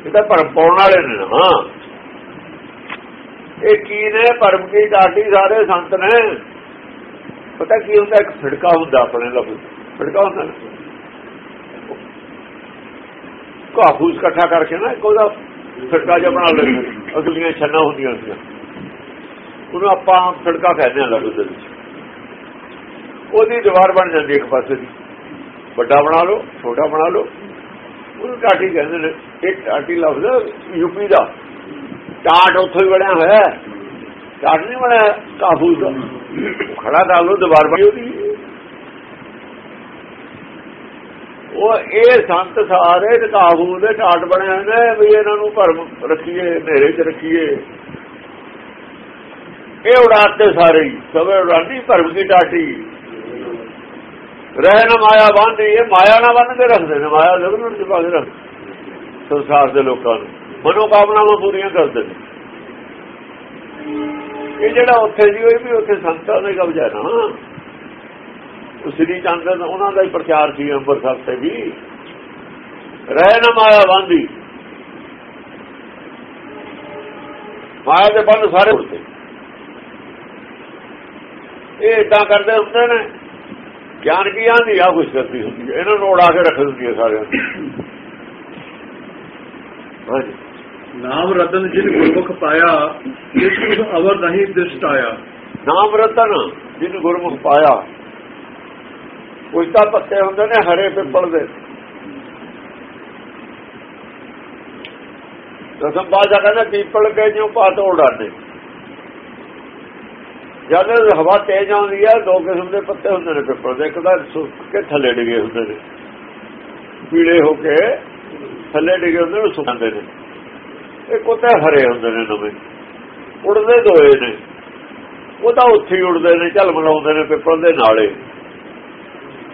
ਇਹ ਤਾਂ ਭਰਮ ਪਾਉਣ ਵਾਲੇ ਨੇ ਹਾਂ ਇਹ ਕੀ ਨੇ? ਭਰਮ ਕੀ ਟਾਟੀ ਸਾਰੇ ਸੰਤ ਨੇ। ਪਤਾ ਕੀ ਹੁੰਦਾ? ਇੱਕ ਫਿੜਕਾ ਹੁੰਦਾ ਆਪਣੇ ਲਫ਼ਜ਼ ਫਿੜਕਾ ਹੁੰਦਾ ਨਾ। ਕਾਹੂਸ ਇਕੱਠਾ ਕਰਕੇ ਨਾ, ਇੱਕ ਉਹਦਾ ਫਿੜਕਾ ਜਿਹਾ ਬਣਾ ਲੈਂਦੇ ਅਗਲੀਆਂ ਛੰਨਾ ਹੁੰਦੀਆਂ ਸੀ ਉਹਨੂੰ ਆਪਾਂ ਫਿੜਕਾ ਕਹਿੰਦੇ ਆ ਲਫ਼ਜ਼ ਦੇ ਵਿੱਚ। ਉਹਦੀ ਦੀਵਾਰ ਬਣ ਜਾਂਦੀ ਇੱਕ ਪਾਸੇ ਦੀ। ਵੱਡਾ ਬਣਾ ਲਓ, ਛੋਟਾ ਬਣਾ ਲਓ। ਉਹਨੂੰ ਟਾਟੀ ਕਹਿੰਦੇ ਨੇ। ਇਹ ਟਾਟੀ ਲਫ਼ਜ਼ ਯੂਪੀ ਦਾ। ਟਾਟ ਉੱਥੇ ਹੀ ਬਣਿਆ ਹੋਇਆ ਟਾਟ ਨਹੀਂ ਬਣਿਆ ਕਾਬੂ ਦਾ। ਖੜਾ ਕਰ ਲੋ ਦੀਵਾਰ ਬਣੀ ਉਹਦੀ ਉਹ ਇਹ ਸੰਤ ਸਾਰੇ ਕਾਬੂ ਦੇ ਟਾਟ ਬਣੇ ਨੇ ਵੀ ਇਹਨਾਂ ਨੂੰ ਭਰਮ ਰੱਖੀਏ, ਹਨੇਰੇ 'ਚ ਰੱਖੀਏ। ਇਹ ਉਡਾਤੇ ਸਾਰੇ ਹੀ ਉਡਾਤੀ, ਭਰਮ ਕੀ ਟਾਟੀ ਰਹਿ ਨਾ ਮਾਇਆ ਬੰਦੀ ਇਹ ਮਾਇਆ ਨਾ ਬੰਨ ਕੇ ਰੱਖਦੇ ਨੇ, ਮਾਇਆ ਜ਼ਰੂਰ ਦੇ ਪਾਸੇ ਰੱਖ ਸੰਸਾਰ ਦੇ ਲੋਕਾਂ ਨੂੰ। ਮਨੋ ਕਾਮਨਾਵਾਂ ਪੂਰੀਆਂ ਕਰਦੇ ਨੇ। ਇਹ ਜਿਹੜਾ ਉੱਥੇ ਜੀ ਉਹ ਵੀ ਉੱਥੇ ਸੰਤਾਂ ਦੇ ਕਬਜ਼ਾ ਨਾ। ਸ੍ਰੀ ਚੰਦ ਉਹਨਾਂ ਦਾ ਹੀ ਪ੍ਰਚਾਰ ਸੀ ਅੰਮ੍ਰਿਤਸਰ ਤੇ ਵੀ। ਰਹਿ ਨਾ ਮਾਇਆ ਬੰਦੀ ਮਾਇਆ ਦੇ ਬੰਦ ਸਾਰੇ ਉੜਦੇ ਇਹ ਇਦਾਂ ਕਰਦੇ ਹੁੰਦੇ ਨੇ ਗਿਆਨ ਕੀ ਆਂਦੀ ਆ ਕੁਛ ਕਰਦੀ ਹੁੰਦੀ ਹੈ। ਇਹਨਾਂ ਨੂੰ ਉਡਾ ਕੇ ਰੱਖ ਦਿੰਦੀ ਹੈ ਸਾਰਿਆਂ ਨੂੰ। ਨਾਮ ਰਤਨ ਜਿਨ ਗੁਰਮੁਖ ਪਾਇਆ ਇਸ ਕੁਝ ਅਵਰ ਨਹੀਂ ਦ੍ਰਿਸ਼ਟ ਆਇਆ। ਨਾਮ ਰਤਨ ਜਿਹਨੂੰ ਗੁਰਮੁਖ ਪਾਇਆ। ਕੁਝ ਤਾਂ ਪੱਤੇ ਹੁੰਦੇ ਨੇ, ਹਰੇ ਪਿੱਪਲ ਦੇ। ਦਸਮ ਬਾਜਾ ਕਹਿੰਦਾ, ਪੀਪਲ ਕੇ ਜਿਉ ਪਾਤ ਉਡਾਣੇ ਜਦ ਹਵਾ ਤੇਜ਼ ਆਉਂਦੀ ਹੈ, ਦੋ ਕਿਸਮ ਦੇ ਪੱਤੇ ਹੁੰਦੇ ਨੇ ਪਿੱਪਲ ਦੇ। ਇੱਕ ਤਾਂ ਸੁੱਕ ਕੇ ਥੱਲੇ ਡਿਗੇ ਹੁੰਦੇ ਨੇ। ਪੀਲੇ ਹੋ ਕੇ ਥੱਲੇ ਡਿਗੇ ਹੁੰਦੇ ਨੇ ਸੁੱਕਦੇ ਨੇ। ਇਹ ਕੋਤੇ ਹਰੇ ਹੁੰਦੇ ਨੇ ਨਵੇਂ। ਉੜਦੇ ਦੋਏ ਨੇ। ਉਹ ਤਾਂ ਉੱਥੇ ਹੀ ਉੜਦੇ ਨੇ ਝਲ ਮਲਾਉਂਦੇ ਨੇ ਪਿੱਪਲ ਦੇ ਨਾਲੇ।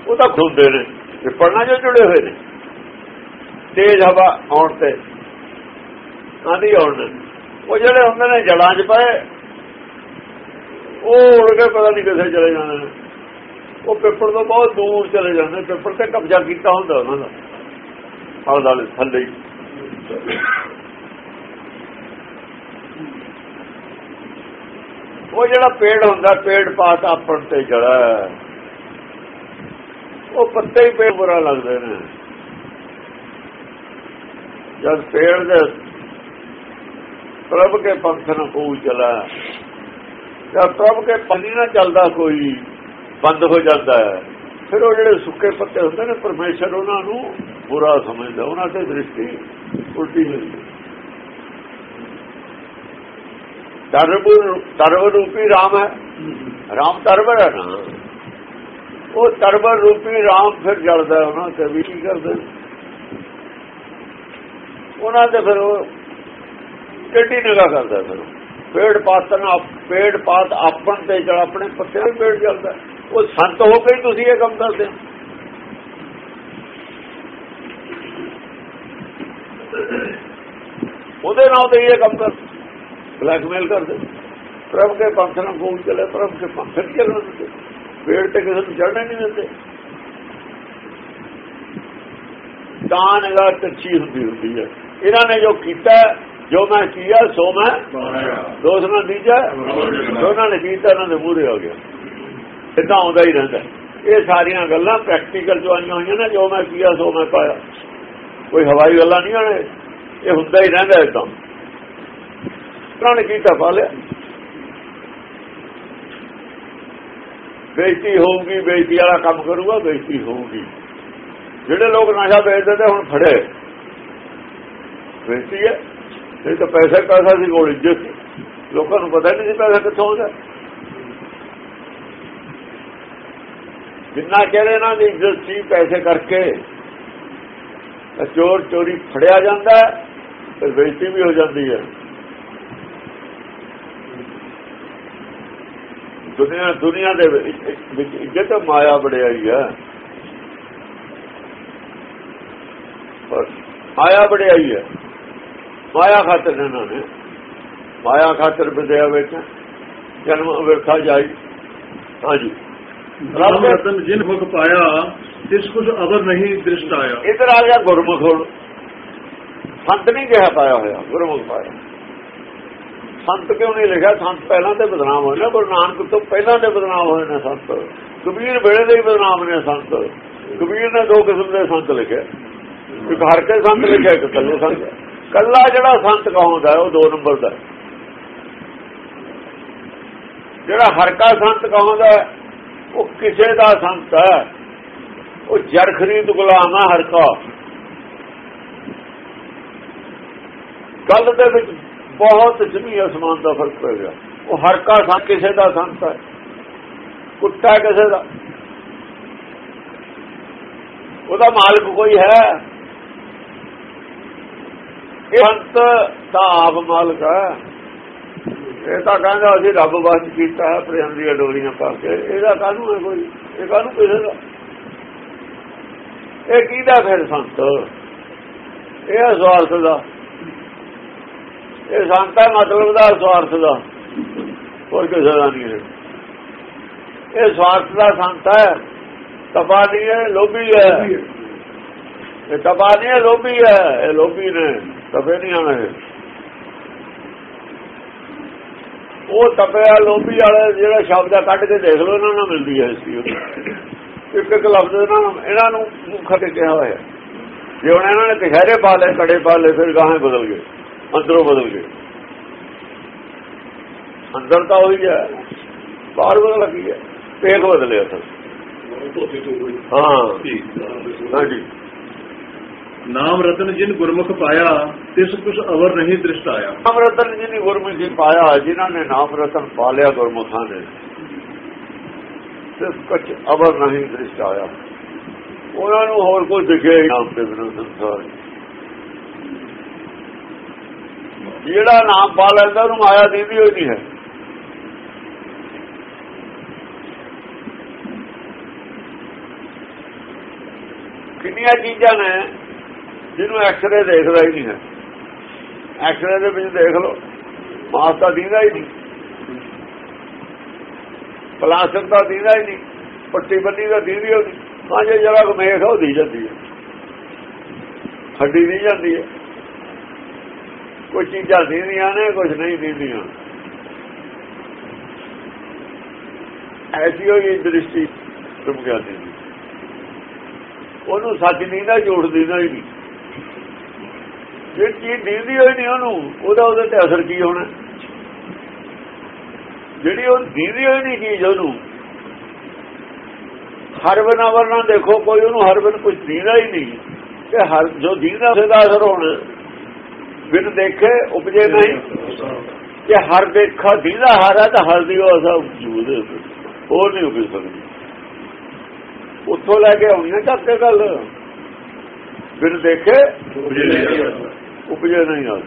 ਉਹ ਤਾਂ ਖੁੰਦੇ ਨੇ। ਪਿੱਪਲ ਨਾਲ ਜੋ ਜੁੜੇ ਹੋਏ ਨੇ। ਤੇਜ਼ ਹਵਾ ਆਉਣ ਤੇ ਆਂਦੀ ਆਉਣ ਉਹ ਜਿਹੜੇ ਹੁੰਦੇ ਨੇ ਜੜਾਂ 'ਚ ਪਏ, ਉਹ ਉੜ ਕੇ ਪਤਾ ਨਹੀਂ ਕਿੱਥੇ ਚਲੇ ਜਾਂਦੇ ਨੇ। ਉਹ ਪਿੱਪਲ ਤੋਂ ਬਹੁਤ ਦੂਰ ਚਲੇ ਜਾਂਦੇ ਪਿੱਪਲ ਤੇ ਕਬਜ਼ਾ ਕੀਤਾ ਹੁੰਦਾ ਉਹਨਾਂ ਦਾ। ਆਲੇ ਦੁਆਲੇ, ਥੱਲੇ ਉਹ ਜਿਹੜਾ ਪੇੜ ਹੁੰਦਾ, ਪੇੜ ਪਾਤ ਆਪਣ ਤੇ ਜੜਾ ਉਹ ਪੱਤੇ ਹੀ ਪੇ ਬੁਰਾ ਲੱਗਦੇ ਨੇ। ਜਦ ਪੇੜ ਦੇ ਪ੍ਰਭ ਕੇ ਪੰਥ ਨੂੰ ਕੋ ਚਲਾ, ਜਦ ਪ੍ਰਭ ਕੇ ਪੰਨੀ ਨਾ ਚੱਲਦਾ ਕੋਈ, ਬੰਦ ਹੋ ਜਾਂਦਾ ਹੈ। ਫਿਰ ਉਹ ਜਿਹੜੇ ਸੁੱਕੇ ਪੱਤੇ ਹੁੰਦੇ ਨੇ, ਪਰਮੇਸ਼ਰ ਉਹਨਾਂ ਨੂੰ ਬੁਰਾ ਸਮਝਦਾ, ਉਹਨਾਂ ਤੇ ਦ੍ਰਿਸ਼ਟੀ ਉਲਟੀ ਹੁੰਦੀ ਤਰਬੁਰ ਤਰਬ ਰੂਪੀ ਰਾਮ ਹੈ। ਰਾਮ ਤਰਬਰ ਹੈ ਨਾ। ਉਹ ਤਰਵਰ ਰੂਪੀ ਰਾਮ ਫਿਰ ਜਲਦਾ ਉਹਨਾਂ ਤੇ ਵੀ ਕੀ ਕਰਦੇ? ਉਹਨਾਂ ਤੇ ਫਿਰ ਉਹ ਕਿੱਡੀ ਨਿਗਾਹ ਕਰਦਾ ਫਿਰ ਪੇੜ ਪਾਤਨ ਪੇੜ ਪਾਤ ਆਪਣ ਤੇ ਜਲ ਆਪਣੇ ਪੱਤੇ ਵੀ ਪੇੜ ਜਲਦਾ ਉਹ ਸੰਤ ਹੋ ਕੇ ਤੁਸੀਂ ਇਹ ਕੰਮ ਕਰਦੇ ਹੋ। ਉਹਦੇ ਨਾਲ ਤੇ ਇਹ ਕੰਮ ਕਰ ਬਲੈਕਮੇਲ ਕਰਦੇ ਪ੍ਰਭ ਕੇ ਪੰਥ ਨਾਲ ਕੋਲ ਚਲੇ ਪ੍ਰਭ ਕੇ ਪੰਥ ਚੱਲਣ। ਦਿੰਦੇ ਪੇੜ ਤੇ ਕਿਸੇ ਨੂੰ ਚੜ੍ਹਨੇ ਨਹੀਂ ਦਿੰਦੇ। ਤਾਂ ਨਿਗਾਹ ਤੱਛੀ ਹੁੰਦੀ ਹੁੰਦੀ ਹੈ। ਇਹਨਾਂ ਨੇ ਜੋ ਕੀਤਾ ਜੋ ਮੈਂ ਕੀਆ ਸੋ ਮੈਂ ਦੋਸ ਨਾ ਦੀਜਾ ਦੋਨਾਂ ਨੇ ਕੀਤਾ ਇਹਨਾਂ ਦੇ ਮੂਹਰੇ ਹੋ ਗਿਆ। ਇਦਾਂ ਆਉਂਦਾ ਹੀ ਰਹਿੰਦਾ। ਇਹ ਸਾਰੀਆਂ ਗੱਲਾਂ ਪ੍ਰੈਕਟੀਕਲ ਜੋ ਆਈਆਂ ਹੋਈਆਂ ਨਾ ਜੋ ਮੈਂ ਕੀਆ ਸੋ ਮੈਂ ਪਾਇਆ। ਕੋਈ ਹਵਾਈ ਗੱਲਾਂ ਨਹੀਂ ਆਣੇ ਇਹ ਹੁੰਦਾ ਹੀ ਰਹਿੰਦਾ ਇਦਾਂ। ਪ੍ਰਾਣ ਕੀਤਾ ਪਾ ਲਿਆ। ਬੇਇੱਜ਼ਤੀ ਹੋਊਗੀ, ਬੇਇੱਜ਼ਤੀ ਵਾਲਾ ਕੰਮ ਕਰੂਗਾ, ਬੇਇੱਜ਼ਤੀ ਹੋਊਗੀ। ਜਿਹੜੇ ਲੋਕ ਨਸ਼ਾ ਵੇਚਦੇ ਤੇ ਹੁਣ ਫੜੇ। ਬੇਇੱਜ਼ਤੀ ਹੈ। ਇਹ ਤਾਂ ਪੈਸਾ ਪੈਸਾ ਸੀ ਕੋਲ ਇੱਜ਼ਤ ਲੋਕਾਂ ਨੂੰ ਪਤਾ ਨਹੀਂ ਸੀ ਪੈਸਾ ਕਿੱਥੋਂ ਆਉਂਦਾ। ਜਿੰਨਾ ਚਿਰ ਨਾ ਦੀ ਇੱਜ਼ਤ ਸੀ ਪੈਸੇ ਕਰਕੇ ਚੋਰ ਚੋਰੀ ਫੜਿਆ ਜਾਂਦਾ ਤੇ ਬੇਇੱਜ਼ਤੀ ਵੀ ਹੋ ਜਾਂਦੀ ਹੈ। ਦੁਨੀਆ ਦੁਨੀਆ ਦੇ ਵਿੱਚ ਇੱਜ਼ਤ ਮਾਇਆ ਬੜਾਈ ਹੈ ਮਾਇਆ ਬੜਾਈ ਹੈ ਮਾਇਆ ਖਾਤਰ ਇਹਨਾਂ ਨੇ। ਮਾਇਆ ਖਾਤਰ ਵਿਦਿਆ ਵਿੱਚ ਜਨਮ ਅਵਰਥਾ ਜਾਈ। ਹਾਂਜੀ। ਨਾਮ ਰਤਨ ਜਿਨ ਮੁਖ ਪਾਇਆ ਇਸ ਕੁਝ ਅਵਰ ਨਹੀਂ ਦ੍ਰਿਸ਼ਟ ਆਇਆ। ਇਧਰ ਆ ਗਿਆ ਗੁਰਮੁਖ ਹੁਣ। ਸੰਤ ਨਹੀਂ ਕਿਹਾ ਪਾਇਆ ਹੋਇਆ ਗੁਰਮੁਖ ਪਾਇਆ। ਸੰਤ ਕਿਉਂ ਨਹੀਂ ਲਿਖਿਆ? ਸੰਤ ਪਹਿਲਾਂ ਤੇ ਬਦਨਾਮ ਹੋਏ ਨੇ। ਗੁਰੂ ਨਾਨਕ ਤੋਂ ਪਹਿਲਾਂ ਦੇ ਬਦਨਾਮ ਹੋਏ ਨੇ ਸੰਤ। ਕਬੀਰ ਵੇਲੇ ਦੇ ਹੀ ਬਦਨਾਮ ਨੇ ਸੰਤ। ਕਬੀਰ ਨੇ ਦੋ ਕਿਸਮ ਦੇ ਸੰਤ ਲਿਖੇ। ਇੱਕ ਹਰ ਕੇ ਸੰਤ ਲਿਖਿਆ, ਇੱਕ ਕੱਲੇ ਸੰਤ। ਕੱਲਾ ਜਿਹੜਾ ਸੰਤ ਕਹਾਉਂਦਾ ਉਹ ਦੋ ਨੰਬਰ ਦਾ ਜਿਹੜਾ ਹਰਕਾ ਸੰਤ ਕਹਾਉਂਦਾ ਉਹ ਕਿਸੇ ਦਾ ਸੰਤ ਹੈ। ਉਹ ਜਰਖਰੀਦ ਗੁਲਾਮ ਹੈ ਹਰਕਾ। ਕੱਲ ਦੇ ਵਿੱਚ ਬਹੁਤ ਜ਼ਮੀਨ ਅਸਮਾਨ ਦਾ ਫ਼ਰਕ ਪੈ ਗਿਆ। ਉਹ ਹਰ ਕਾ ਸੰਤ ਕਿਸੇ ਦਾ ਸੰਤ ਹੈ। ਕੁੱਤਾ ਕਿਸੇ ਦਾ। ਉਹਦਾ ਮਾਲਕ ਕੋਈ ਹੈ? ਇਹ ਸੰਤ ਦਾ ਆਪ ਮਾਲਕ ਹੈ। ਇਹ ਤਾਂ ਕਹਿੰਦਾ ਅਸੀਂ ਰੱਬ ਵਾਸਤੇ ਕੀਤਾ ਹੈ, ਪ੍ਰੇਮ ਦੀਆਂ ਡੋਰੀਆਂ ਪਾ ਕੇ। ਇਹਦਾ ਕਾਹਨੂੰ ਹੈ ਕੋਈ? ਇਹ ਕਾਹਨੂੰ ਕਿਸੇ ਦਾ? ਇਹ ਕਿਹਦਾ ਫਿਰ ਸੰਤ? ਇਹ ਹੈ ਸਵਾਰਥ ਦਾ। ਇਹ ਸੰਤ ਹੈ ਮਤਲਬ ਦਾ ਸਵਾਰਥ ਦਾ। ਹੋਰ ਕਿਸੇ ਦਾ ਨਹੀਂ ਇਹ ਸਵਾਰਥ ਦਾ ਸੰਤ ਹੈ। ਤਪਾ ਨਹੀਂ ਹੈ ਲੋਭੀ ਹੈ। ਇਹ ਤਪਾ ਨਹੀਂ ਹੈ ਲੋਭੀ ਹੈ। ਇਹ ਲੋਭੀ ਨੇ ਤਪੇ ਨਹੀਂ ਆਣੇ ਉਹ ਤਪਿਆ ਲੋਭੀ ਵਾਲੇ ਜਿਹੜਾ ਸ਼ਬਦ ਆ ਕੱਢ ਕੇ ਦੇਖ ਲਓ ਇਹਨਾਂ ਨਾਲ ਮਿਲਦੀ ਹੈ ਇਸ ਇੱਕ ਇੱਕ ਲਫ਼ਜ਼ ਇਹਨਾਂ ਨੂੰ ਇਹਨਾਂ ਨੂੰ ਮੁੱਖ ਤੇ ਕਿਹਾ ਹੋਇਆ। ਜੇ ਇਹਨਾਂ ਨੇ ਕਸ਼ਹਿਰੇ ਪਾ ਲਏ ਕੜੇ ਪਾ ਲਏ ਫਿਰ ਗਾਹਾਂ ਬਦਲ ਗਏ। ਅੰਦਰੋਂ ਬਦਲ ਗਏ। ਅੰਦਰ ਤਾਂ ਉਹੀ ਹੈ ਬਾਹਰ ਬਦਲ ਗਈ ਹੈ ਪੇਖ ਬਦਲਿਆ ਸਰ ਹਾਂ। ਹਾਂਜੀ। ਨਾਮ ਰਤਨ ਜਿਨ ਗੁਰਮੁਖ ਪਾਇਆ ਤਿਸ ਕੁਛ ਅਵਰ ਨਹੀਂ ਦ੍ਰਿਸ਼ਟ ਆਇਆ। ਨਾਮ ਰਤਨ ਜੀ ਨੇ ਗੁਰਮੁਖੀ ਪਾਇਆ ਜਿਨ੍ਹਾਂ ਨੇ ਨਾਮ ਰਤਨ ਪਾ ਲਿਆ ਗੁਰਮੁਖਾਂ ਨੇ ਸਿਰਫ ਕੁਝ ਅਵਰ ਨਹੀਂ ਦ੍ਰਿਸ਼ਟ ਆਇਆ। ਉਹਨਾਂ ਨੂੰ ਹੋਰ ਕੋਈ ਦਿਖੇ ਨਾਮ ਤੇ ਬਿਨਾਂ ਸੰਸਾਰ। ਜਿਹੜਾ ਨਾਮ ਪਾ ਲੈਂਦਾ, ਉਹਨੂੰ ਮਾਇਆ ਦੀਦੀ ਹੋਈ ਨਹੀਂ ਹੈ। ਕਿੰਨੀਆਂ ਚੀਜ਼ਾਂ ਨੇ ਜਿਹਨੂੰ ਐਕਸਰੇ ਦੇਖਦਾ ਹੀ ਨਹੀਂ ਹੈ। ਐਕਸਰੇ ਦੇ ਵਿੱਚ ਦੇਖ ਲਓ, ਮਾਸ ਤਾਂ ਦੀਦਾ ਹੀ ਨਹੀਂ। ਪਲਾਸਟਿਕ ਤਾਂ ਦੀਦਾ ਹੀ ਨਹੀਂ, ਪੱਟੀ ਬੰਨੀ ਦਾ ਦੀਦੀ ਹੋਣੀ ਹਾਂ ਜੇ ਜਰਾ ਗਮੇਖ ਉਹ ਦੀ ਜਾਂਦੀ ਹੈ। ਹੱਡੀ ਨਹੀਂ ਜਾਂਦੀ ਹੈ। ਕੋਈ ਚੀਜ਼ਾਂ ਦੀਦੀਆਂ ਨੇ ਕੁਝ ਨਹੀਂ ਦੀਦੀਆਂ। ਐਸੀ ਹੋਈ ਦ੍ਰਿਸ਼ਟੀ ਤੁਮ ਗਿਆ ਦੀ ਉਹਨੂੰ ਸੱਚ ਨਹੀਂ ਨਾ ਝੂਠ ਦੀਦਾ ਹੀ ਨਹੀਂ। ਜੇ ਚੀਜ਼ ਦੀਦੀ ਹੋਈ ਨਹੀਂ ਉਹਨੂੰ, ਉਹਦਾ ਉਹਦੇ ਤੇ ਅਸਰ ਕੀ ਹੋਣਾ? ਜਿਹੜੀ ਉਹ ਦੀਦੀ ਹੋਈ ਨਹੀਂ ਚੀਜ਼ ਉਹਨੂੰ, ਹਰ ਬਨਾਵਰ ਨਾਲ ਦੇਖੋ, ਕੋਈ ਉਹਨੂੰ ਹਰ ਬਨ ਕੁਝ ਦੀਦਾ ਹੀ ਨਹੀਂ। ਤੇ ਹਰ, ਜੋ ਦੀਦਾ, ਉਹਦਾ ਅਸਰ ਹੋਣਾ। ਬਿਨ ਦੇਖੇ, ਉਪਜੇ ਨਹੀਂ। ਕਿ ਹਰ ਦੇਖਾ ਦੀਦਾ ਹਰ ਹੈ ਤਾਂ ਹਰ ਦੀ ਉਹ ਅਸਰ ਜੂਦ ਹੋਰ ਨਹੀਂ ਉਪਜ ਸਕਦੀ। ਉੱਥੋਂ ਲੈ ਕੇ ਆਉਣੀ ਹੈ ਚੱਕ ਕੇ ਗੱਲ। ਬਿਨ ਦੇਖੇ, ਉਪਜੇ ਨਹੀਂ। ਆ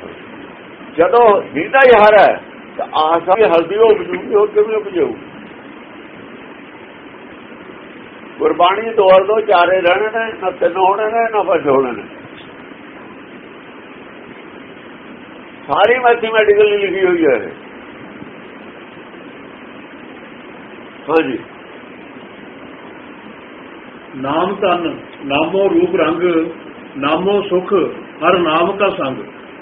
ਜਦੋਂ ਦੀਦਾ ਹੀ ਹਰ ਹੈ, ਤਾਂ ਆਸਾ ਵੀ ਹਲਦੀ ਉਹ ਉਪਜੂਗੀ, ਹੋਰ ਕਿਵੇਂ ਉਪਜੂ ਗੁਰਬਾਣੀ ਦੋਰ ਦੋ ਚਾਰੇ ਰਹਿਣੇ ਨੇ, ਨਾ ਤਿੰਨ ਹੋਣੇ ਨੇ, ਨਾ ਪੰਜ ਹੋਣੇ ਨੇ। ਸਾਰੀ ਮੈਥਮੈਟਿਕਲੀ ਲਿਖੀ ਹੋਈ ਹੈ ਹਾਂਜੀ ਨਾਮ ਤਨ ਨਾਮੋ ਰੂਪ ਰੰਗ ਨਾਮੋ ਸੁਖ ਹਰ ਨਾਮ ਕਾ ਸੰਗ।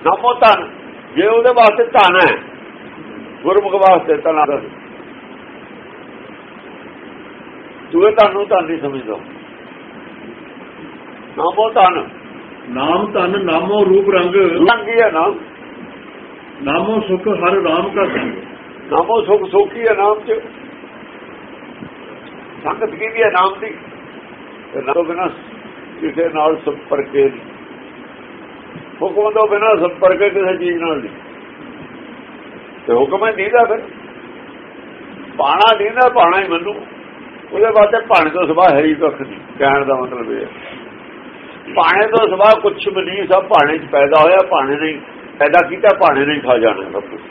ਨਾਮੋ ਧਨ ਜੇ ਉਹਦੇ ਵਾਸਤੇ ਧਨ ਹੈ ਗੁਰਮੁਖ ਵਾਸਤੇ ਦਾ ਤੂੰ ਤੁਹਾਨੂੰ ਧਨ ਨਹੀਂ ਸਮਝਦਾ। ਨਾਮੋ ਧਨ। ਨਾਮ ਤਨ ਨਾਮੋ ਰੂਪ ਰੰਗ। ਲੰਗੀ ਹੈ ਨਾਮ ਨਾਮੋ ਸੁਖ ਹਰ ਨਾਮ ਕਾ ਸੰਗ। ਨਾਮੋ ਸੁਖ ਸੋਖੀ ਹੈ ਨਾਮ ਚ। ਸੰਗਤ ਕੀ ਵੀ ਹੈ ਨਾਮ ਦੀ? ਨਾਮ ਤੋਂ ਕਿਸੇ ਨਾਲ ਸੰਪਰਕ ਨਹੀਂ। ਹੁਕਮ ਤੋਂ ਬਿਨਾਂ ਸੰਪਰਕ ਕਿਸੇ ਚੀਜ਼ ਨਾਲ ਨਹੀਂ। ਤੇ ਹੁਕਮ ਹੀ ਦੀਦਾ ਫਿਰ। ਪਾਣਾ ਦੀਦਾ ਪਾਣਾ ਹੀ ਮੰਨੂ। ਉਹਦੇ ਵਾਸਤੇ ਭਾਣੇ ਤੋਂ ਸਵਾ ਹਰੀ ਹੀ ਕੱਖ ਨਹੀਂ। ਕਹਿਣ ਦਾ ਮਤਲਬ ਇਹ ਹੈ। ਭਾਣੇ ਤੋਂ ਸਵਾ ਕੁਝ ਵੀ ਨਹੀਂ, ਸਭ ਭਾਣੇ 'ਚ ਪੈਦਾ ਹੋਇਆ, ਭਾਣੇ ਨਹੀਂ। ਪੈਦਾ ਕੀਤਾ, ਭਾਣੇ ਨਹੀਂ ਖਾ ਜਾਣਾ ਸਭ ਕੁਝ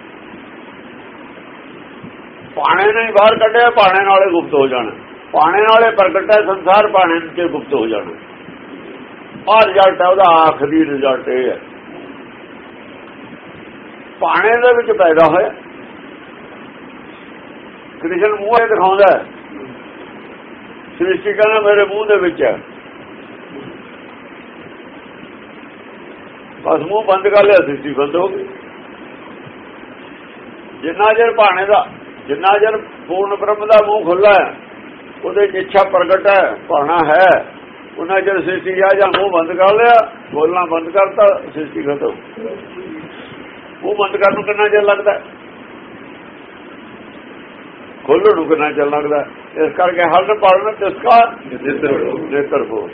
ਪਾਣੇ ਨਹੀਂ ਬਾਹਰ ਕੱਢਿਆ ਪਾਣੇ ਨਾਲੇ ਗੁਪਤ ਹੋ ਜਾਣਾ। ਪਾਣੇ ਨਾਲੇ ਪ੍ਰਗਟ ਸੰਸਾਰ ਪਾਣੇ ਤੇ ਗੁਪਤ ਹੋ ਜਾਣਾ। ਆਹ ਰਿਜ਼ਲਟ ਹੈ, ਉਹਦਾ ਆਖਰੀ ਰਿਜ਼ਲਟ ਇਹ ਹੈ। ਪਾਣੇ ਦੇ ਵਿੱਚ ਪੈਦਾ ਹੋਇਆ। ਕ੍ਰਿਸ਼ਨ ਮੂੰਹ ਇਹ ਦਿਖਾਉਂਦਾ ਸ੍ਰਿਸ਼ਟੀ ਕਹਿੰਦਾ, ਮੇਰੇ ਮੂੰਹ ਦੇ ਵਿੱਚ ਹੈ। ਬਸ ਮੂੰਹ ਬੰਦ ਕਰ ਲਿਆ ਸ੍ਰਿਸ਼ਟੀ ਬੰਦ ਹੋ ਗਈ। ਜਿੰਨਾ ਜਰ ਭਾਣੇ ਦਾ, ਜਿੰਨਾ ਜਰ ਪੂਰਨ ਬ੍ਰਹਮ ਦਾ ਮੂੰਹ ਖੁੱਲਾ ਹੈ, ਉਹਦੇ ਇੱਛਾ ਪ੍ਰਗਟ ਹੈ, ਭਾਣਾ ਹੈ, ਉਹਨਾਂ ਜਰ ਸ੍ਰਿਸ਼ਟੀ ਆ ਜਾਂ ਮੂੰਹ ਬੰਦ ਕਰ ਲਿਆ, ਬੋਲਣਾ ਬੰਦ ਕਰਤਾ ਸ੍ਰਿਸ਼ਟੀ ਖਤਮ। ਮੂੰਹ ਬੰਦ ਕਰਨ ਨੂੰ ਕਿੰਨਾ ਚਿਰ ਲੱਗਦਾ ਖੋਲਣ ਨੂੰ ਕਿੰਨਾ ਚਿਰ ਲੱਗਦਾ ਇਸ ਕਰਕੇ ਹਰ ਪੜਨ ਤਿਸਕਾ ਨੇਤਰ ਹੋ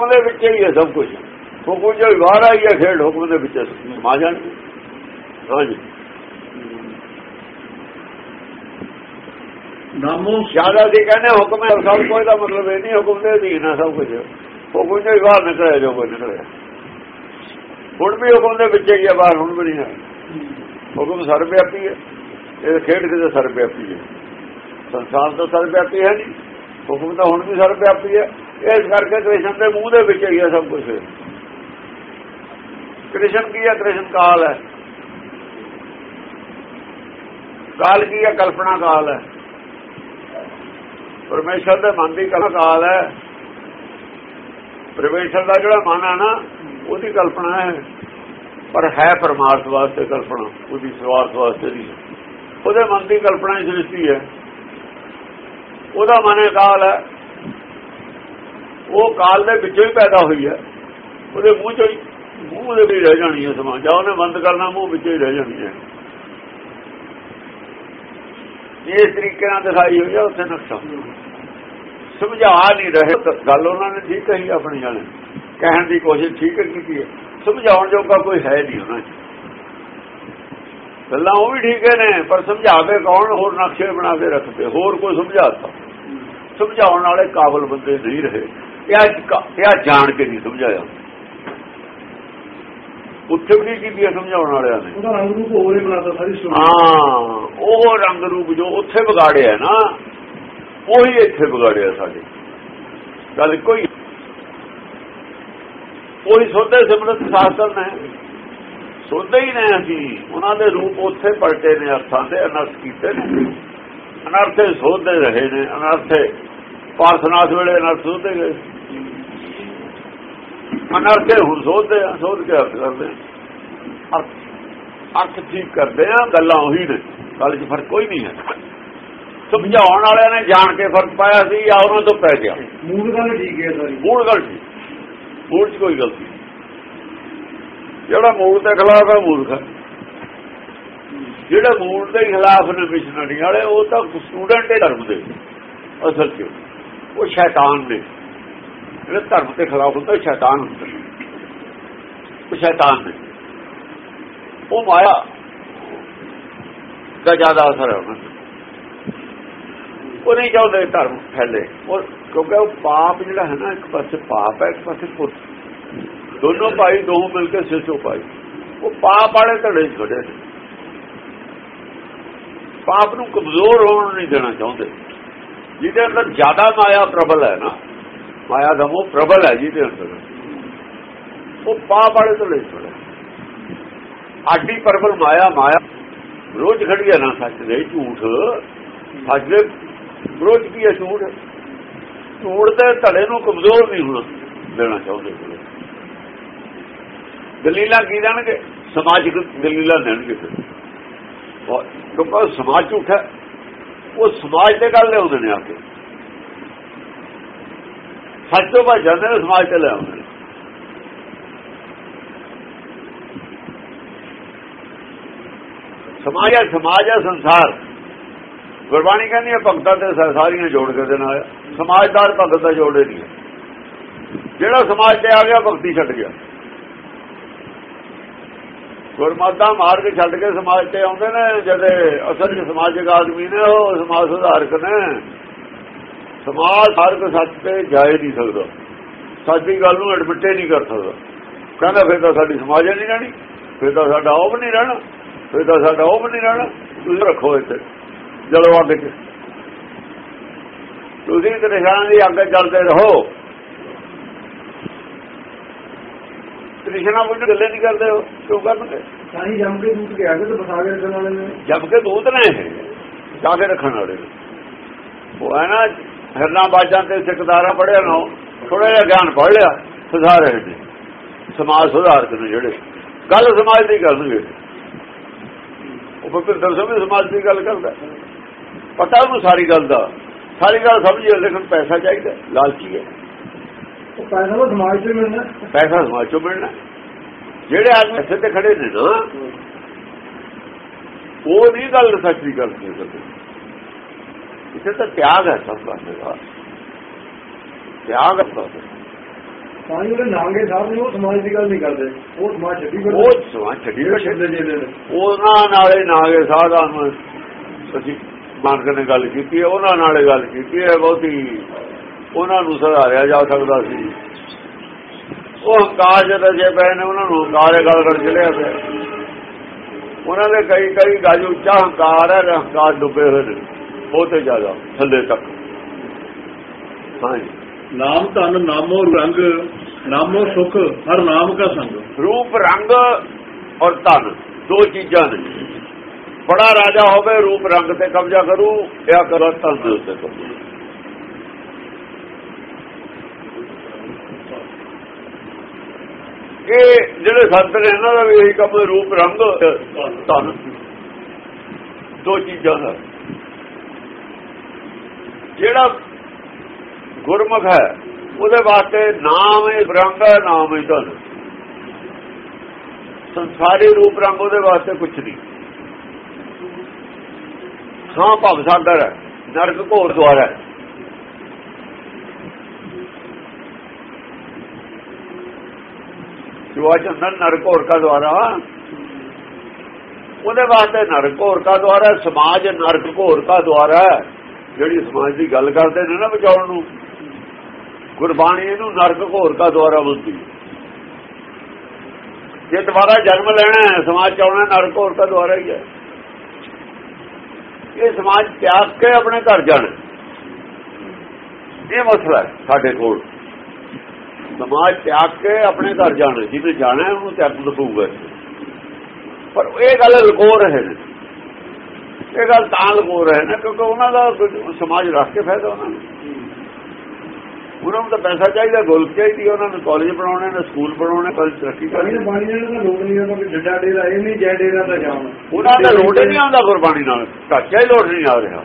ਹੁਕਮ ਦੇ ਵਿੱਚ ਹੀ ਹੈ ਸਭ ਕੁਝ। ਹੁਕਮ ਜੋ ਬਾਹਰ ਆਈ ਹੈ ਖੇਡ ਹੁਕਮ ਦੇ ਵਿੱਚ ਸਮਾ ਜਾਣਗੇ ਹਾਂਜੀ ਨਾਮੋ ਜ਼ਿਆਦਾ ਦੀ ਕਹਿੰਦੇ ਹੁਕਮ ਹੈ ਸਭ ਕੋਈ ਦਾ ਮਤਲਬ ਇਹ ਨਹੀਂ ਹੁਕਮ ਦੇ ਅਧੀਨ ਹੈ ਸਭ ਕੁਝ। ਹੁਕਮ ਜੋ ਬਾਹਰ ਨਿਕਲਿਆ ਜੋ ਕੋਈ ਨਿਕਲਿਆ। ਹੁਣ ਵੀ ਹੁਕਮ ਦੇ ਵਿੱਚ ਹੀ ਹੈ ਬਾਹਰ ਹੁਣ ਵੀ ਨਹੀਂ ਹੈ। ਹੁਕਮ ਸਰਵਿਆਪੀ ਹੈ। ਇਹ ਖੇਡ ਕਿਤੇ ਸਰਵਿਆਪੀ ਹੈ। ਸੰਸਾਰ ਤਾਂ ਸਰਵਿਆਪੀ ਹੈ ਨਹੀਂ। ਹੁਕਮ ਤਾਂ ਹੁਣ ਵੀ ਸਰਵਿਆਪੀ ਹੈ। ਇਸ ਕਰਕੇ ਕ੍ਰਿਸ਼ਨ ਦੇ ਮੂੰਹ ਦੇ ਵਿੱਚ ਹੀ ਹੈ ਸਭ ਕੁਝ ਕ੍ਰਿਸ਼ਨ ਕੀ ਹੈ? ਕ੍ਰਿਸ਼ਨ ਕਾਲ ਹੈ। ਕਾਲ ਕੀ ਹੈ? ਕਲਪਨਾ ਕਾਲ ਹੈ। ਪਰਮੇਸ਼ਰ ਦੇ ਮਨ ਦੀ ਕਾਲ ਹੈ। ਪਰਮੇਸ਼ਰ ਦਾ ਜਿਹੜਾ ਮਨ ਹੈ ਨਾ, ਉਹਦੀ ਕਲਪਨਾ ਹੈ। ਪਰ ਹੈ ਪਰਮਾਰਥ ਵਾਸਤੇ ਕਲਪਨਾ, ਉਹਦੀ ਸਵਾਰਥ ਵਾਸਤੇ ਨਹੀਂ। ਉਹਦੇ ਮਨ ਦੀ ਕਲਪਨਾ ਹੀ ਸ੍ਰਿਸ਼ਟੀ ਹੈ। ਉਹਦਾ ਮਨ ਹੈ ਕਾਲ ਹੈ। ਉਹ ਕਾਲ ਦੇ ਵਿੱਚੋਂ ਹੀ ਪੈਦਾ ਹੋਈ ਹੈ। ਉਹਦੇ ਮੂੰਹ ਚੋਂ ਹੀ ਮੂੰਹ ਦੇ ਵਿੱਚ ਰਹਿ ਜਾਣੀ ਹੈ ਸਮਾਂ। ਜਾਂ ਉਹਨੇ ਬੰਦ ਕਰਨਾ, ਮੂੰਹ ਵਿੱਚੋਂ ਹੀ ਰਹਿ ਜਾਣੀ ਹੈ। ਇਸ ਤਰੀਕੇ ਨਾਲ ਦਿਖਾਈ ਹੋਈ ਹੈ, ਉੱਥੇ ਨਕਸ਼ਾ ਸਮਝਾ ਨਹੀਂ ਰਹੇ। ਗੱਲ ਉਹਨਾਂ ਨੇ ਠੀਕ ਕਹੀ, ਆਪਣੀ ਜਾਣੇ ਕਹਿਣ ਦੀ ਕੋਸ਼ਿਸ਼ ਠੀਕ ਕੀਤੀ ਹੈ। ਸਮਝਾਉਣ ਜੋਗਾ ਕੋਈ ਹੈ ਨਹੀਂ ਉਹਨਾਂ 'ਚ। ਗੱਲਾਂ ਉਹ ਵੀ ਠੀਕ ਨੇ, ਪਰ ਸਮਝਾਵੇ ਕੌਣ? ਹੋਰ ਨਕਸ਼ੇ ਬਣਾ ਕੇ ਰੱਖਦੇ। ਹੋਰ ਕੋਈ ਸਮਝਾਤਾ ਸਮਝਾਉਣ ਵਾਲੇ ਕਾਬਲ ਬੰਦੇ ਨਹੀਂ ਰਹੇ। ਇਹ ਇਹ ਜਾਣ ਕੇ ਨਹੀਂ ਸਮਝਾਇਆ। ਉੱਥੇ ਵੀ ਕੀ ਕੀਤਾ ਸਮਝਾਉਣ ਵਾਲਿਆਂ ਨੇ। ਉਹਦਾ ਰੰਗ ਰੂਪ ਹੋਰ ਹੀ ਬਣਾਤਾ ਸਾਰੀ ਸਟੋਰੀ ਹਾਂ ਉਹ ਰੰਗ ਰੂਪ ਜੋ ਉੱਥੇ ਵਿਗਾੜਿਆ ਨਾ ਉਹੀ ਇੱਥੇ ਵਿਗਾੜਿਆ ਸਾਡੇ। ਗੱਲ ਕੋਈ ਉਹੀ ਸੋਧੇ ਸਿਮਰਤ ਸ਼ਾਸਤਰ ਨੇ। ਸੋਧੇ ਹੀ ਨੇ ਅਸੀਂ। ਉਹਨਾਂ ਦੇ ਰੂਪ ਉੱਥੇ ਪਲਟੇ ਨੇ ਅਰਥਾਂ ਦੇ ਅਨਰਥ ਕੀਤੇ ਨੇ। ਅਨਰਥੇ ਸੋਧਦੇ ਰਹੇ ਨੇ ਅਨਰਥੇ ਪਾਰਥਨਾਥ ਵੇਲੇ ਅਨਰਥ ਸੋਧਦੇ ਗਏ। ਅਨਰਥੇ ਹੁਣ ਸੋਧਦੇ ਆ ਸੋਧ ਕੇ ਅਰਥ ਕਰਦੇ ਅਰਥ ਠੀਕ ਕਰਦੇ ਆ ਗੱਲਾਂ ਉਹੀ ਨੇ ਗੱਲ 'ਚ ਫ਼ਰਕ ਕੋਈ ਨਹੀਂ ਹੈ। ਸਮਝਾਉਣ ਵਾਲਿਆਂ ਨੇ ਜਾਣ ਕੇ ਫ਼ਰਕ ਪਾਇਆ ਸੀ ਜਾਂ ਉਹਨਾਂ ਤੋਂ ਪੈ ਗਿਆ। ਮੂਲ ਗੱਲ ਠੀਕ ਹੈ ਸਾਰੀ। ਮੂਲ ਗੱਲ ਸੀ ਮੂਲ 'ਚ ਕੋਈ ਗਲਤੀ। ਜਿਹੜਾ ਮੂਲ ਦੇ ਖਿਲਾਫ ਹੈ ਮੂਰਖ ਹੈ ਜਿਹੜਾ ਮੂਲ ਦੇ ਖਿਲਾਫ ਨੇ ਮਿਸ਼ਨਰੀ ਵਾਲੇ ਉਹ ਤਾਂ ਸਟੂਡੈਂਟ ਹੈ ਧਰਮ ਦੇ। ਅਸਲ 'ਚ। ਉਹ ਸ਼ੈਤਾਨ ਨੇ। ਜਿਹੜਾ ਧਰਮ ਦੇ ਖਿਲਾਫ ਹੁੰਦਾ, ਉਹ ਸ਼ੈਤਾਨ ਹੁੰਦਾ। ਉਹ ਸ਼ੈਤਾਨ ਨੇ। ਉਹ ਮਾਇਆ ਦਾ ਜ਼ਿਆਦਾ ਅਸਰ ਹੈ ਉਹਨਾਂ ਤੇ ਉਹ ਨਹੀਂ ਚਾਹੁੰਦੇ ਧਰਮ ਫੈਲੇ। ਉਹ ਕਿਉਂਕਿ ਉਹ ਪਾਪ ਜਿਹੜਾ ਹੈ ਨਾ, ਇੱਕ ਪਾਸੇ ਪਾਪ ਹੈ, ਇੱਕ ਪਾਸੇ ਪੁੱਤ ਦੋਨੋਂ ਭਾਈ ਦੋ ਮਿਲ ਕੇ ਸਿਸੋ ਭਾਈ। ਉਹ ਪਾਪ ਵਾਲੇ ਧੜੇ ਛੋੜੇ ਨੇ। ਪਾਪ ਨੂੰ ਕਮਜ਼ੋਰ ਹੋਣ ਨਹੀਂ ਦੇਣਾ ਚਾਹੁੰਦੇ। ਜਿਹਦੇ ਅੰਦਰ ਜ਼ਿਆਦਾ ਮਾਇਆ ਪ੍ਰਬਲ ਹੈ ਨਾ, ਮਾਇਆ ਦਾ ਉਹ ਪ੍ਰਬਲ ਹੈ ਜਿਹਦੇ ਅੰਦਰ। ਉਹ ਪਾਪ ਵਾਲੇ ਲੈ ਛੋੜੇ ਆਡੀ ਪ੍ਰਬਲ ਮਾਇਆ ਮਾਇਆ ਰੋਜ਼ ਖੜੀ ਹੈ ਨਾ ਸੱਚ ਦੇ, ਝੂਠ। ਸੱਚ ਦੇ ਵਿਰੋਧ ਕੀ ਹੈ ਝੂਠ? ਝੂਠ ਦੇ ਧੜੇ ਨੂੰ ਕਮਜ਼ੋਰ ਨਹੀਂ ਹੋਣਾ ਦੇਣਾ ਚਾਹੁੰਦੇ ਦਲੀਲਾਂ ਕੀ ਦੇਣਗੇ? ਸਮਾਜਿਕ ਦਲੀਲਾਂ ਦੇਣਗੇ ਕਿਉਂਕਿ ਸਮਾਜ ਝੂਠਾ ਉਹ ਸਮਾਜ ਤੇ ਗੱਲ ਲਿਆਉਂਦੇ ਨੇ ਆ ਕੇ। ਸੱਚ ਤੋਂ ਭੱਜ ਜਾਂਦੇ ਨੇ, ਸਮਾਜ ਤੇ ਲੈ ਆਉਂਦੇ ਨੇ। ਸਮਾਜ ਹੈ ਸਮਾਜ ਹੈ, ਸੰਸਾਰ। ਗੁਰਬਾਣੀ ਕਹਿੰਦੀ ਹੈ, ਭਗਤਾਂ ਤੇ ਸਾਰੀਆਂ ਜੋੜ ਕੇ ਦੇ ਨਾਲ। ਸਮਾਜਦਾਰ ਭਗਤ ਦਾ ਜੋੜੇ ਨਹੀਂ ਜਿਹੜਾ ਸਮਾਜ ਤੇ ਆ ਗਿਆ, ਭਗਤੀ ਛੱਡ ਗਿਆ। ਗੁਰਮਤਾ ਮਾਰਗ ਛੱਡ ਕੇ ਸਮਾਜ ਤੇ ਆਉਂਦੇ ਨੇ ਜਦੇ ਅਸਲ ਚ ਸਮਾਜਿਕ ਆਦਮੀ ਨੇ, ਉਹ ਸਮਾਜ ਸੁਧਾਰਕ ਨੇ। ਸਮਾਜ ਸਾਰਕ ਸੱਚ ਤੇ ਜਾ ਨਹੀਂ ਸਕਦਾ। ਸੱਚ ਦੀ ਗੱਲ ਨੂੰ ਐਡਮਿਟ ਨਹੀਂ ਕਰ ਸਕਦਾ। ਕਹਿੰਦਾ, ਫਿਰ ਤਾਂ ਸਾਡੀ ਸਮਾਜ ਨਹੀਂ ਰਹਿਣੀ। ਫਿਰ ਤਾਂ ਸਾਡਾ ਉਹ ਵੀ ਨਹੀਂ ਰਹਿਣਾ। ਫਿਰ ਤਾਂ ਸਾਡਾ ਉਹ ਵੀ ਨਹੀਂ ਰਹਿਣਾ। ਤੁਸੀਂ ਰੱਖੋ ਇੱਥੇ। ਜਲੋ ਅੱਗ ਚ ਤੁਸੀਂ ਤੇ ਨਿਸ਼ਾਨ ਦੀ ਅੱਗ ਚੱਲਦੇ ਰਹੋ। ਕ੍ਰਿਸ਼ਨਾ ਬੁੱਝ ਗੱਲੇ ਨਹੀਂ ਕਰਦੇ ਹੋ ਕਿਉਂ ਕਰਨਗੇ ਸਾਈ ਜੰਮ ਕੇ ਦੂਤ ਗਿਆ ਕਿ ਬਸਾ ਕੇ ਰੱਖਣ ਵਾਲੇ ਨੇ। ਜਦ ਕੇ ਦੂਤ ਨੇ ਜਾ ਕੇ ਰੱਖਣ ਵਾਲੇ। ਉਹ ਹੈ ਨਾ ਹਰਨਾ ਬਾਜਾਂ ਤੇ ਸਿਕਦਾਰਾ ਪੜਿਆ ਨਾ ਥੋੜਾ ਜਿਹਾ ਗਿਆਨ ਪੜ ਲਿਆ ਸੁਧਾਰ ਰਹੇ ਨੇ। ਸਮਾਜ ਸੁਧਾਰਕ ਨੇ ਜਿਹੜੇ। ਗੱਲ ਸਮਾਜ ਦੀ ਕਰਨਗੇ ਉਹ ਪਵਿੱਤਰ ਸਮੇਂ ਸਮਾਜ ਦੀ ਗੱਲ ਕਰਦਾ। ਪਤਾ ਉਹਨੂੰ ਸਾਰੀ ਗੱਲ ਦਾ। ਸਾਰੀ ਗੱਲ ਸਮਝੀ ਲੇਕਿਨ ਪੈਸਾ ਚਾਹੀਦਾ ਲਾਲਚੀ ਹੈ। ਪੈਸਾ ਤਾਂ ਸਮਾਜ ਤੋਂ ਮਿਲਣਾ। ਪੈਸਾ ਸਮਾਜ ਚੋਂ ਮਿਲਣਾ। ਜਿਹੜੇ ਆਦਮੀ ਇੱਥੇ ਤੇ ਖੜੇ ਨੇ ਨਾ ਉਹ ਨਹੀਂ ਗੱਲ ਸੱਚ ਦੀ ਗੱਲ ਨਹੀਂ ਕਰਦੇ। ਇਸੇ ਤਾਂ ਤਿਆਗ ਹੈ ਸਭ ਦਾ ਤਿਆਗ ਹੈ ਸਭ ਪਾਸੇ। ਤਾਂ ਹੀ ਉਹਦੇ ਨਾਂਗੇ ਸਾਹਿਬ ਨੇ ਉਹ ਸਮਾਜ ਦੀ ਗੱਲ ਨਹੀਂ ਕਰਦੇ। ਉਹ ਸਮਾਜ ਛੱਡੀ ਉਹ ਬੈਠੇ ਉਹਨਾਂ ਨਾਲੇ ਨਾਗੇ ਸਾਧਾਂ ਨੂੰ ਅਸੀਂ ਮਾਨਕ ਨੇ ਗੱਲ ਕੀਤੀ ਹੈ ਉਹਨਾਂ ਨਾਲੇ ਗੱਲ ਕੀਤੀ ਹੈ ਬਹੁਤੀ। ਉਹਨਾਂ ਨੂੰ ਸੁਧਾਰਿਆ ਜਾ ਸਕਦਾ ਸੀ। ਉਹ ਹੰਕਾਰ ਜਦ ਜੇ ਪਏ ਨੇ ਉਹਨਾਂ ਨੂੰ ਹੰਕਾਰ ਦੇ ਗੱਲ ਕਰ ਚਲਿਆ ਪਿਆ। ਉਹਨਾਂ ਦੇ ਕਈ ਕਈ ਗੱਜ ਉੱਚਾ ਹੰਕਾਰ ਹੈ ਹੰਕਾਰ ਡੁੱਬੇ ਹੋਏ ਨੇ ਬਹੁਤੇ ਜ਼ਿਆਦਾ ਥੱਲੇ ਤੱਕ। ਹਾਂਜੀ। ਨਾਮ ਧਨ ਨਾਮੋ ਰੰਗ ਨਾਮੋ ਸੁਖ ਹਰ ਨਾਮ ਕਾ ਸੰਗ। ਰੂਪ ਰੰਗ ਔਰ ਧਨ ਦੋ ਚੀਜ਼ਾਂ ਨੇ। ਬੜਾ ਰਾਜਾ ਹੋਵੇ ਰੂਪ ਰੰਗ ਤੇ ਕਬਜ਼ਾ ਕਰੂ ਜਾਂ ਕਰ ਧਨ ਦੇ ਉੱਤੇ ਕਬਜ਼ਾ। ਇਹ ਜਿਹੜੇ ਸੰਤ ਨੇ ਇਹਨਾਂ ਦਾ ਵੀ ਇਹੀ ਕੰਮ ਹੈ, ਰੂਪ ਰੰਗ ਧਨ ਦੋ ਚੀਜ਼ਾਂ ਦਾ। ਜਿਹੜਾ ਗੁਰਮੁਖ ਹੈ ਉਹਦੇ ਵਾਸਤੇ ਨਾਮ ਹੈ ਰੰਗ ਹੈ ਨਾਮ ਹੈ ਧਨ। ਸੰਸਾਰੀ ਰੂਪ ਰੰਗ ਉਹਦੇ ਵਾਸਤੇ ਕੁਛ ਨਹੀਂ। ਹਾਂ ਭਵ ਸਾਗਰ ਹੈ ਨਰਕ ਘੋਰ ਦੁਆਰਾ ਹੈ। ਜੋ ਚੰਦਨ ਨਰਕ ਘੋਰ ਦਾ ਉਹਦੇ ਵਾਸਤੇ ਨਰਕ ਘੋਰ ਦਾ ਸਮਾਜ ਨਰਕ ਘੋਰ ਦੁਆਰਾ। ਜਿਹੜੀ ਸਮਾਜ ਦੀ ਗੱਲ ਕਰਦੇ ਨੇ ਨਾ ਬਚਾਉਣ ਨੂੰ, ਗੁਰਬਾਣੀ ਇਹਨੂੰ ਨਰਕ ਘੋਰ ਦਾ ਬੁੱਧੀ ਜੇ ਦੁਬਾਰਾ ਜਨਮ ਲੈਣਾ ਹੈ, ਸਮਾਜ ਚ ਆਉਣਾ, ਨਰਕ ਹੋਰਕਾ ਦੁਆਰਾ ਹੀ ਹੈ। ਇਹ ਸਮਾਜ ਤਿਆਗ ਕੇ ਆਪਣੇ ਘਰ ਜਾਣਾ। ਇਹ ਮਸਲਾ ਸਾਡੇ ਕੋਲ। ਸਮਾਜ ਤਿਆਗ ਕੇ ਆਪਣੇ ਘਰ ਜਾਣਾ ਜਿਹਨੇ ਜਾਣਾ ਹੈ ਉਹਨੂੰ ਤਿਆਗ ਲਪੂਗਾ ਪਰ ਇਹ ਗੱਲ ਲਕੋ ਰਹੇ ਨੇ। ਇਹ ਗੱਲ ਤਾਂ ਲਕੋ ਰਹੇ ਨੇ ਕਿਉਂਕਿ ਉਹਨਾਂ ਦਾ ਸਮਾਜ ਰੱਖ ਕੇ ਫਾਇਦਾ ਉਹਨਾਂ ਨੂੰ। ਉਹਨਾਂ ਨੂੰ ਤਾਂ ਪੈਸਾ ਚਾਹੀਦਾ ਗੋਲਕ ਚਾਹੀਦੀ ਉਹਨਾਂ ਨੂੰ ਕਾਲਜ ਬਣਾਉਣੇ ਨੇ ਸਕੂਲ ਬਣਾਉਣੇ ਪਰ ਤਰੱਕੀ ਕਰਨੀ ਪਾਣੀ ਨਾਲ ਤਾਂ ਲੋਕ ਨਹੀਂ ਆਉਂਦਾ ਕਿ ਡੱਡਾ ਡੇਰਾ ਇਹ ਨਹੀਂ ਜੈ ਡੇਰਾ ਤਾਂ ਜਾਣ ਉਹਨਾਂ ਦਾ ਲੋੜ ਹੀ ਨਹੀਂ ਆਉਂਦਾ ਗੁਰਬਾਣੀ ਨਾਲ। ਘਾਟਿਆ ਹੀ ਲੋੜ ਨਹੀਂ ਆ ਰਿਹਾ।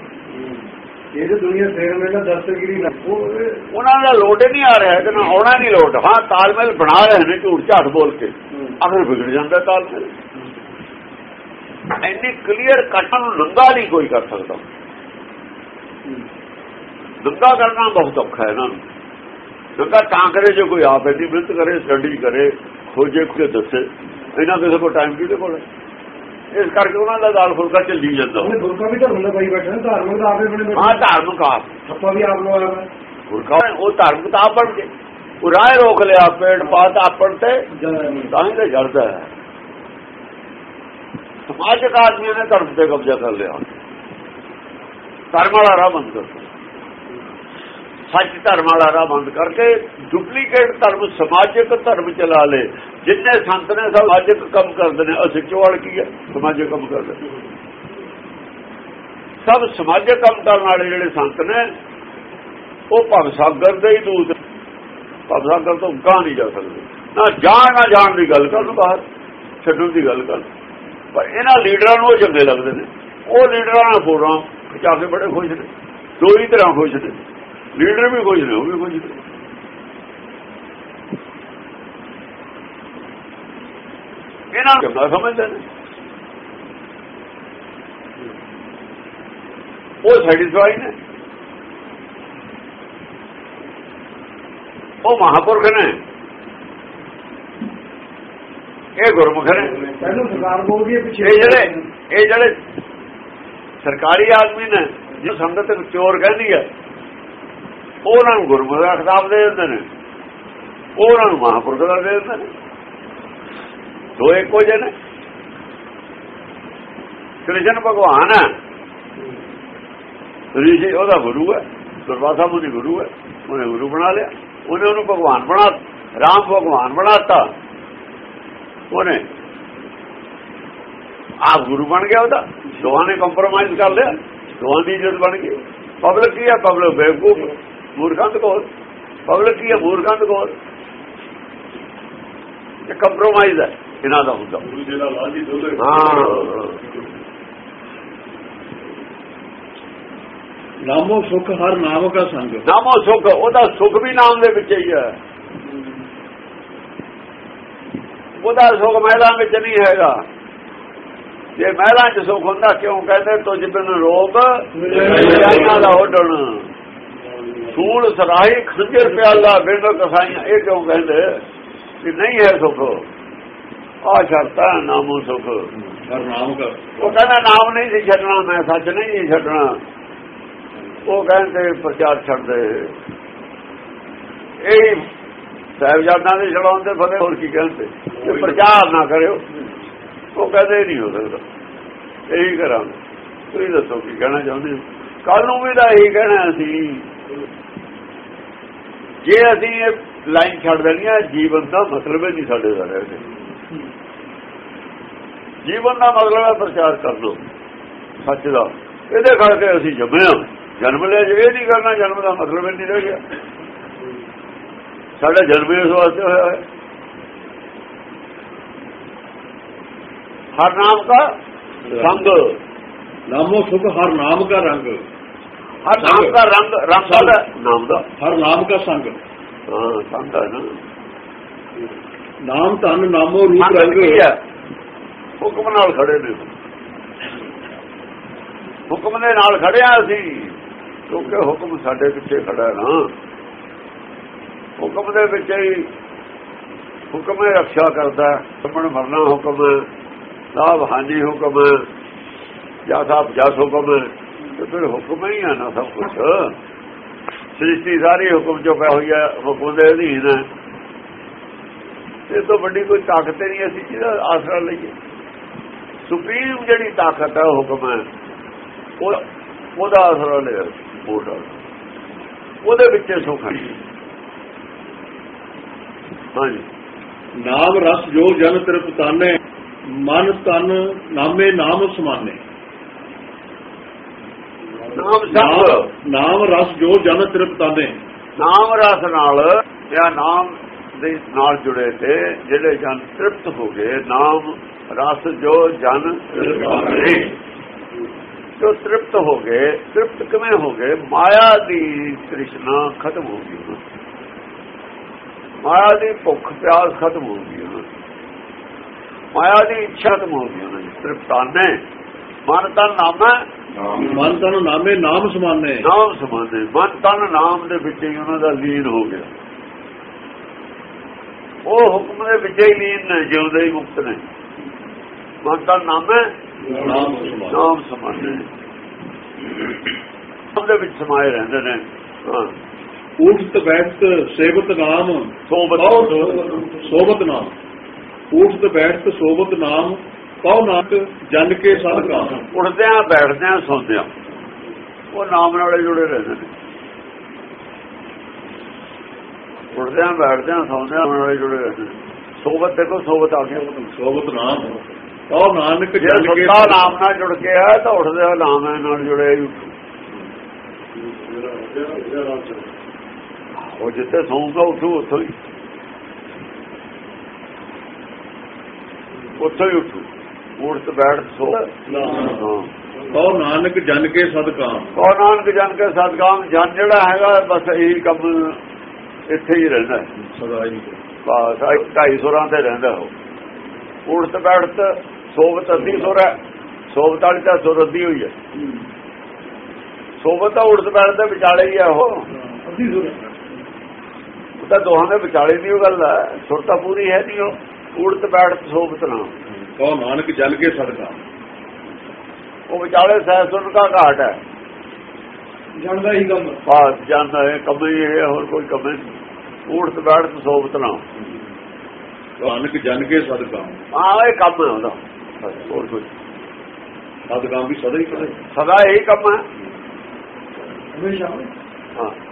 ਤੇ ਦੁਨੀਆ ਫੇਰ ਮੇਲਾ ਦਸਤਗਿਰੀ ਨਾ ਉਹਨਾਂ ਦਾ ਲੋਟ ਨਹੀਂ ਆ ਰਿਹਾ ਕਿ ਨਾ ਆਉਣਾ ਨਹੀਂ ਲੋਟ। ਹਾਂ ਤਾਲਮੇਲ ਬਣਾ ਰਹੇ ਨੇ ਝੂਠ ਝਾਟ ਬੋਲ ਕੇ। ਅਗਰ ਵਿਗੜ ਜਾਂਦਾ ਤਾਲਮੇਲ। ਇੰਨੀ ਕਲੀਅਰ ਕੱਟ ਨੂੰ ਨੰਗਾ ਨਹੀਂ ਕੋਈ ਕਰ ਸਕਦਾ। ਨੰਗਾ ਕਰਨਾ ਬਹੁਤ ਔਖਾ ਹੈ ਨੂੰ। ਨੰਗਾ ਤਾਂ ਕਰੇ ਜੇ ਕੋਈ ਆਪ ਐਡੀ ਮਿਹਨਤ ਕਰੇ ਸਟੱਡੀ ਕਰੇ ਖੋਜੇ ਕੋਈ ਦੱਸੇ। ਇਹਨਾਂ ਕਿਸੇ ਕੋਲ ਟਾਈਮ ਕਿਹਦੇ ਕੋਲ ਹੈ? ਇਸ ਕਰਕੇ ਉਹਨਾਂ ਦਾ ਦਾਲ ਫੁਲਕਾ ਚੱਲੀ ਜਾਂਦਾ। ਉਹਨੇ ਗੁਰਕਾ ਵੀ ਧਰਮ ਦਾ ਪਾਈ ਬੈਠਾ ਧਾਰਮਿਕ ਦਾ ਆਪੇ ਬਣੇ ਹਾਂ ਧਾਰਮਿਕ ਆਪ ਛੱਪਾ ਵੀ ਆਪ ਵਾ। ਗੁਰਕਾ ਉਹ ਧਾਰਮਿਕ ਤਾਂ ਆਪ ਬਣ ਗਏ ਉਹ ਰਾਹ ਰੋਕ ਲਿਆ ਪੇੜ ਪਾਤ ਆਪਣ ਤੇ ਤਾਂ ਹੀ ਤੇ ਜੜਦਾ ਹੈ। ਸਮਾਜਿਕ ਆਦਮੀਆਂ ਨੇ ਧਰਮ ਤੇ ਕਬਜ਼ਾ ਕਰ ਲਿਆ। ਧਰਮ ਵਾਲਾ ਰਾਹ ਬੰਦ ਕਰ। ਸੱਚ ਧਰਮ ਵਾਲਾ ਰਾਹ ਬੰਦ ਕਰਕੇ ਡੁਪਲੀਕੇਟ ਧਰਮ, ਸਮਾਜਿਕ ਧਰਮ ਚਲਾ ਲੇ। ਜਿੰਨੇ ਸੰਤ ਨੇ ਸਮਾਜਿਕ ਕੰਮ ਕਰਦੇ ਨੇ, ਅਸੀਂ ਚੋਲ ਕੀ ਹੈ? ਸਮਾਜਿਕ ਕੰਮ ਕਰਦੇ ਨੇ। ਸਭ ਸਮਾਜਿਕ ਕੰਮ ਕਰਨ ਵਾਲੇ ਜਿਹੜੇ ਸੰਤ ਨੇ, ਉਹ ਭਵ ਸਾਗਰ ਦੇ ਹੀ ਦੂਤ ਭਵ ਸਾਗਰ ਤੋਂ ਗਾਹ ਨਹੀਂ ਜਾ ਸਕਦੇ। ਨਾ ਜਾਣ ਨਾ ਜਾਣ ਦੀ ਗੱਲ ਕਰਨ ਬਾਹਰ, ਛੱਡਣ ਦੀ ਗੱਲ ਕਰ ਪਰ ਇਹਨਾਂ ਲੀਡਰਾਂ ਨੂੰ ਉਹ ਚੰਗੇ ਲੱਗਦੇ ਨੇ। ਉਹ ਲੀਡਰਾਂ ਨਾਲ ਫੋਟੋਆਂ ਖਿਚਾ ਕੇ ਬੜੇ ਖੁਸ਼ ਨੇ। ਦੋ ਹੀ ਤਰ੍ਹਾਂ ਖੁਸ਼ ਨੇ। ਲੀਡਰ ਵੀ ਖੁਸ਼ ਨੇ ਉਹ ਵੀ ਨੇ। ਇਹਨਾਂ ਨੂੰ ਚੰਗਾ ਸਮਝਦੇ ਨੇ। ਉਹ ਸੈਟੀਸਫਾਈ ਨੇ। ਉਹ ਮਹਾਪੁਰਖ ਨੇ। ਇਹ ਗੁਰਮੁਖ ਨੇ। ਪਹਿਲਾਂ ਸਰਕਾਰ ਬੋਲਦੀ ਹੈ ਪਿੱਛੇ ਇਹ ਜਿਹੜੇ ਇਹ ਜਿਹੜੇ ਸਰਕਾਰੀ ਆਦਮੀ ਨੇ ਜੋ ਸੰਗਤ ਨੂੰ ਚੋਰ ਕਹਿੰਦੀ ਹੈ ਉਹਨਾਂ ਨੂੰ ਗੁਰਮੁਖ ਦਾ ਖਿਤਾਬ ਦੇ ਦਿੰਦੇ ਨੇ। ਉਹਨਾਂ ਨੂੰ ਮਹਾਂਪੁਰਖ ਦਾ ਦੇ ਦਿੰਦੇ ਨੇ। ਦੋ ਇੱਕੋ ਜਿਹੇ ਨੇ। ਕ੍ਰਿਸ਼ਨ ਭਗਵਾਨ ਹੈ। ਰਿਸ਼ੀ ਉਹਦਾ ਗੁਰੂ ਹੈ। ਦੁਰਵਾਸਾ ਮੁਨੀ ਗੁਰੂ ਹੈ। ਉਹਨੇ ਗੁਰੂ ਬਣਾ ਲਿਆ। ਉਹਨੇ ਉਹਨੂੰ ਭਗਵਾਨ ਬਣਾ ਰਾਮ ਭਗਵਾਨ ਬਣਾਤਾ ਉਹਨੇ ਆਪ ਗੁਰੂ ਬਣ ਗਿਆ ਉਹਦਾ। ਦੋਹਾਂ ਨੇ ਕੰਪਰੋਮਾਈਜ਼ ਕਰ ਲਿਆ। ਦੋਹਾਂ ਦੀ ਇੱਜ਼ਤ ਬਣ ਗਈ। ਪਬਲਿਕ ਕੀ ਹੈ? ਪਬਲਿਕ ਬੇਵਕੂਫ ਮੂਰਖੰਦ ਕੋਲ ਪਬਲਿਕ ਕੀ ਹੈ ਮੂਰਖੰਦ ਕੋਲ? ਇਹ ਕੰਪਰੋਮਾਈਜ਼ ਹੈ ਇਹਨਾਂ ਦਾ ਹੁੰਦਾ ਹਾਂ ਨਾਮੋ ਸੁਖ ਹਰ ਨਾਮ ਕਾ ਸੰਗ। ਨਾਮੋ ਸੁਖ ਉਹਦਾ ਸੁਖ ਵੀ ਨਾਮ ਦੇ ਵਿੱਚ ਹੀ ਹੈ। ਉਹਦਾ ਸੁਖ ਮਹਿਲਾਂ ਵਿੱਚ ਨਹੀਂ ਹੈਗਾ। ਜੇ ਮਹਿਲਾਂ 'ਚ ਸੁਖ ਹੁੰਦਾ ਕਿਉਂ ਕਹਿੰਦੇ ਤੁਝ ਬਿਨ ਰੋਗ ਜਾਈਆਂ ਦਾ ਹੋਡਣ ਸੂਲ ਸਰਾਹੀ ਖੰਜਰ ਪਿਆਲਾ ਬਿੰਦ ਕਸਾਈਆਂ, ਇਹ ਕਿਉਂ ਕਹਿੰਦੇ? ਕਿ ਨਹੀਂ ਹੈ ਸੁਖ। ਆ ਸ਼ਰਤਾਂ ਨਾਮੋ ਸੁਖ। ਨਾਮ ਦਾ ਉਹ ਕਹਿੰਦਾ, ਨਾਮ ਨਹੀਂ ਸੀ ਛੱਡਣਾ, ਮੈਂ ਸੱਚ ਨਹੀਂ ਸੀ ਛੱਡਣਾ। ਉਹ ਕਹਿੰਦੇ, ਪ੍ਰਚਾਰ ਛੱਡਦੇ। ਇਹ ਸਾਹਿਬਜ਼ਾਦਾਂ ਦੇ ਛਡਾਉਂਦੇ ਫਤਿਹ ਹੋਰ ਕੀ ਕਹਿੰਦੇ? ਤੇ ਪ੍ਰਚਾਰ ਨਾ ਕਰਿਓ। ਉਹ ਕਹਿੰਦੇ ਨਹੀਂ ਹੋ ਸਕਦਾ। ਇਹੀ ਕਰਾਂਗੇ। ਤੁਸੀਂ ਦੱਸੋ, ਕੀ ਕਹਿਣਾ ਚਾਹੁੰਦੇ ਹੋ? ਕੱਲ ਨੂੰ ਵੀ ਤਾਂ ਇਹੀ ਕਹਿਣਾ ਸੀ ਜੇ ਅਸੀਂ ਇਹ ਲਾਈਨ ਛੱਡ ਦੇਣੀ ਆ, ਜੀਵਨ ਦਾ ਮਤਲਬ ਹੀ ਨਹੀਂ ਸਾਡੇ ਦਾ ਰਹਿ ਗਿਆ ਜੀਵਨ ਦਾ ਮਤਲਬ ਹੈ ਪ੍ਰਚਾਰ ਕਰ ਕਰਨਾ ਸੱਚ ਦਾ। ਇਹਦੇ ਕਰਕੇ ਅਸੀਂ ਜੰਮੇ ਹਾਂ। ਜਨਮ ਲਿਆ, ਜੇ ਇਹ ਨਹੀਂ ਕਰਨਾ, ਜਨਮ ਦਾ ਮਤਲਬ ਹੀ ਨਹੀਂ ਰਹਿ ਗਿਆ। ਸਾਡਾ ਜਨਮ ਹੀ ਇਸ ਵਾਸਤੇ ਹੋਇਆ ਹੈ। ਹਰ ਨਾਮ ਦਾ ਸੰਗ ਨਾਮੋ ਸੁਖ, ਹਰ ਨਾਮ ਦਾ ਰੰਗ। ਹਰ ਨਾਮ ਦਾ ਰੰਗ ਰੰਗ ਦਾ ਨਾਮ ਦਾ। ਹਰ ਨਾਮ ਦਾ ਸੰਗ। ਹਾਂ ਸੰਗ ਹੈ ਨਾ। ਨਾਮ ਧਨ ਨਾਮੋ ਰੂਪ ਰੰਗ ਹੁਕਮ ਨਾਲ ਖੜੇ ਨੇ। ਹੁਕਮ ਦੇ ਨਾਲ ਖੜਿਆ ਅਸੀਂ ਕਿਉਂਕਿ ਹੁਕਮ ਸਾਡੇ ਪਿੱਛੇ ਖੜਾ ਨਾ। ਹੁਕਮ ਦੇ ਵਿੱਚ ਹੀ ਹੁਕਮ ਹੀ ਰੱਖਿਆ ਕਰਦਾ। ਹੁਕਮ ਮਰਨਾ ਹੁਕਮ ਹੈ ਲਾਭ ਹਾਨੀ ਹੁਕਮ ਹੈ ਜਾਂ ਸਾਹਿਬ ਜਸ ਹੁਕਮ ਹੈ। ਤੇ ਫਿਰ ਹੁਕਮ ਹੀ ਹੈ ਨਾ ਸਭ ਕੁਝ ਸ੍ਰਿਸ਼ਟੀ ਸਾਰੀ ਹੁਕਮ ਚੋਂ ਪਈ ਹੋਈ ਹੈ ਹੁਕਮ ਦੇ ਅਧੀਨ ਹੈ ਇਹ ਤੋਂ ਵੱਡੀ ਕੋਈ ਤਾਕਤ ਹੀ ਨਹੀਂ ਅਸੀਂ ਜਿਹਦਾ ਆਸਰਾ ਲਈਏ। ਸੁਪਰੀਮ ਜਿਹੜੀ ਤਾਕਤ ਹੈ ਹੁਕਮ ਹੈ। ਉਹ ਉਹਦਾ ਆਸਰਾ ਲਿਆ ਉਹਦਾ ਉਹਦੇ ਵਿੱਚ ਹੀ ਸੁੱਖ ਹੈ। ਹਾਂਜੀ। ਨਾਮ ਰਸ ਜੋ ਜਨ ਤ੍ਰਿਪਤਾਨੇ, ਮਨ ਤਨ ਨਾਮੇ ਨਾਮ ਸਮਾਨੇ। ਨਾਮ ਸੰਗ ਨਾਮ ਰਸ ਜੋ ਜਨ ਤ੍ਰਿਪਤਾਨੇ ਨਾਮ ਰਸ ਨਾਲ ਜਾਂ ਨਾਮ ਦੇ ਨਾਲ ਜੁੜੇ ਤੇ ਜਿਹੜੇ ਜਨ ਤ੍ਰਿਪਤ ਹੋ ਗਏ ਨਾਮ ਰਸ ਜੋ ਜਨ ਤ੍ਰਿਪਤਾਨੇ ਜੋ। ਤ੍ਰਿਪਤ ਹੋ ਗਏ ਤ੍ਰਿਪਤ ਕਿਵੇਂ ਹੋ ਗਏ? ਮਾਇਆ ਦੀ ਤ੍ਰਿਸ਼ਨਾ ਖਤਮ ਹੋ ਗਈ ਦੀ। ਮਾਇਆ ਦੀ ਭੁੱਖ ਪਿਆਸ ਖਤਮ ਹੋ ਗਈ ਦੀ। ਮਾਇਆ ਦੀ ਇੱਛਾ ਖਤਮ ਹੋ ਗਈ ਉਹਨਾਂ ਦੀ ਤ੍ਰਿਪਤਾਨੇ। ਮਨ ਤਨ ਨਾਮ ਹੈ ਮਨ ਤਨ ਨਾਮੇ ਨਾਮ ਸਮਾਨੇ। ਨਾਮ ਸਮਾਨੇ। ਮਨ ਤਨ ਨਾਮ ਦੇ ਵਿੱਚ ਹੀ ਉਹਨਾਂ ਦਾ ਲੀਨ ਹੋ ਗਿਆ। ਉਹ ਹੁਕਮ ਦੇ ਵਿੱਚ ਹੀ ਲੀਨ ਨੇ ਜਿਉਂਦੇ ਹੀ ਮੁਕਤ ਨੇ। ਮਨ ਤਨ ਨਾਮ ਨਾਮ ਸਮਾਨੇ। ਉਹਦੇ ਵਿੱਚ ਸਮਾਏ ਰਹਿੰਦੇ ਨੇ। ਉਠਤ ਬੈਠਤ ਸੇਵਤ ਨਾਮ। ਸੋਬਤ ਸੋਬਤ ਨਾਮ। ਉਠਤ ਬੈਠਤ ਸੋਬਤ ਨਾਮ। ਕਉ ਨਾਨਕ ਜਨ ਕੇ ਸਦ ਕਾਮ ਉੱਠਦਿਆਂ ਬੈਠਦਿਆਂ ਸੌਂਦਿਆਂ। ਉਹ ਨਾਮ ਨਾਲੇ ਜੁੜੇ ਰਹਿੰਦੇ ਨੇ। ਉੱਠਦਿਆਂ ਬੈਠਦਿਆਂ ਸੌਂਦਿਆਂ ਨਾਮ ਨਾਲੇ ਜੁੜੇ ਰਹਿੰਦੇ ਸੋਬਤ ਦੇਖੋ ਸੋਬਤ ਆ ਗਿਆ। ਸੋਬਤ ਨਾਮ। ਕਉ ਨਾਨਕ ਜਨ ਕੇ ਸੁੱਤਾ ਨਾਮ ਨਾਲ ਜੁੜ ਕੇ ਆ ਤਾਂ ਉੱਠਦੇ ਨਾਮ ਨਾਲ ਜੁੜੇ ਹੀ। ਉਹ ਜਿੱਥੇ ਸੌਂਗਾ ਉੱਠੂ ਉੱਥੋਂ ਹੀ। ਉੱਥੋਂ ਹੀ ਉੱਠੂ। ਉੱਠ ਬੈਠ ਸੋ। ਕਉ ਨਾਨਕ ਜਨ ਕੇ ਸਦ ਕਾਮ ਕੋ ਨਾਨਕ ਜਨ ਕੇ ਸਤਗਾਮ ਜਨ ਜਿਹੜਾ ਹੈਗਾ ਬਸ ਇਹੀ ਕੰਮ ਇੱਥੇ ਹੀ ਰਹਿੰਦਾ। ਸਦਾ ਹੀ। ਬਸ ਆਹ ਢਾਈ ਸੁਰਾਂ ਤੇ ਰਹਿੰਦਾ ਉਹ। ਉੜਤ ਬੈਠਤ ਸੋਬਤ ਅੱਧੀ ਸੁਰ ਹੈ। ਸੋਬਤ ਵਾਲੀ ਤਾਂ ਸੁਰ ਅੱਧੀ ਹੋਈ ਹੈ। ਸੋਬਤ ਤਾਂ ਉੜਤ ਬੈਠਤ ਦੇ ਵਿਚਾਲੇ ਹੀ ਹੈ ਉਹ। ਅੱਧੀ ਸੁਰ ਉਹ ਤਾਂ ਦੋਹਾਂ ਦੇ ਵਿਚਾਲੇ ਦੀ ਉਹ ਗੱਲ ਹੈ। ਸੁਰ ਤਾਂ ਪੂਰੀ ਹੈ ਨਹੀਂ ਉਹ। ਉੜਤ ਬੈਠਤ ਸੋਬਤ ਨਾ ਕਉ ਨਾਨਕ ਜਨ ਕੇ ਸਦ ਕਾਮ ਉਹ ਵਿਚਾਲੇ ਸਹਿ ਸੁਰ ਦਾ ਘਾਟ ਹੈ। ਜਾਣਦਾ ਹੀ ਕੰਮ। ਬਾਤ ਜਾਂਦਾ ਹੈ ਕੰਮ ਹੀ ਇਹ ਹੈ, ਹੋਰ ਕੋਈ ਕੰਮ ਨਹੀਂ। ਉੜਤ ਬੈਠਤ ਸੋਬਤ ਨਾ ਨਾਨਕ ਜਨ ਕੇ ਸਦ ਕਾਮ ਹਾਂ ਇਹ ਕੰਮ ਹੈ ਉਹਦਾ। ਬਸ ਹੋਰ ਕੋਈ। ਸਦ ਕਾਮ ਵੀ ਸਦਾ ਹੀ ਕਰੇ ਸਦਾ ਇਹੀ ਕੰਮ ਹੈ। ਹਮੇਸ਼ਾ। ਹਾਂ।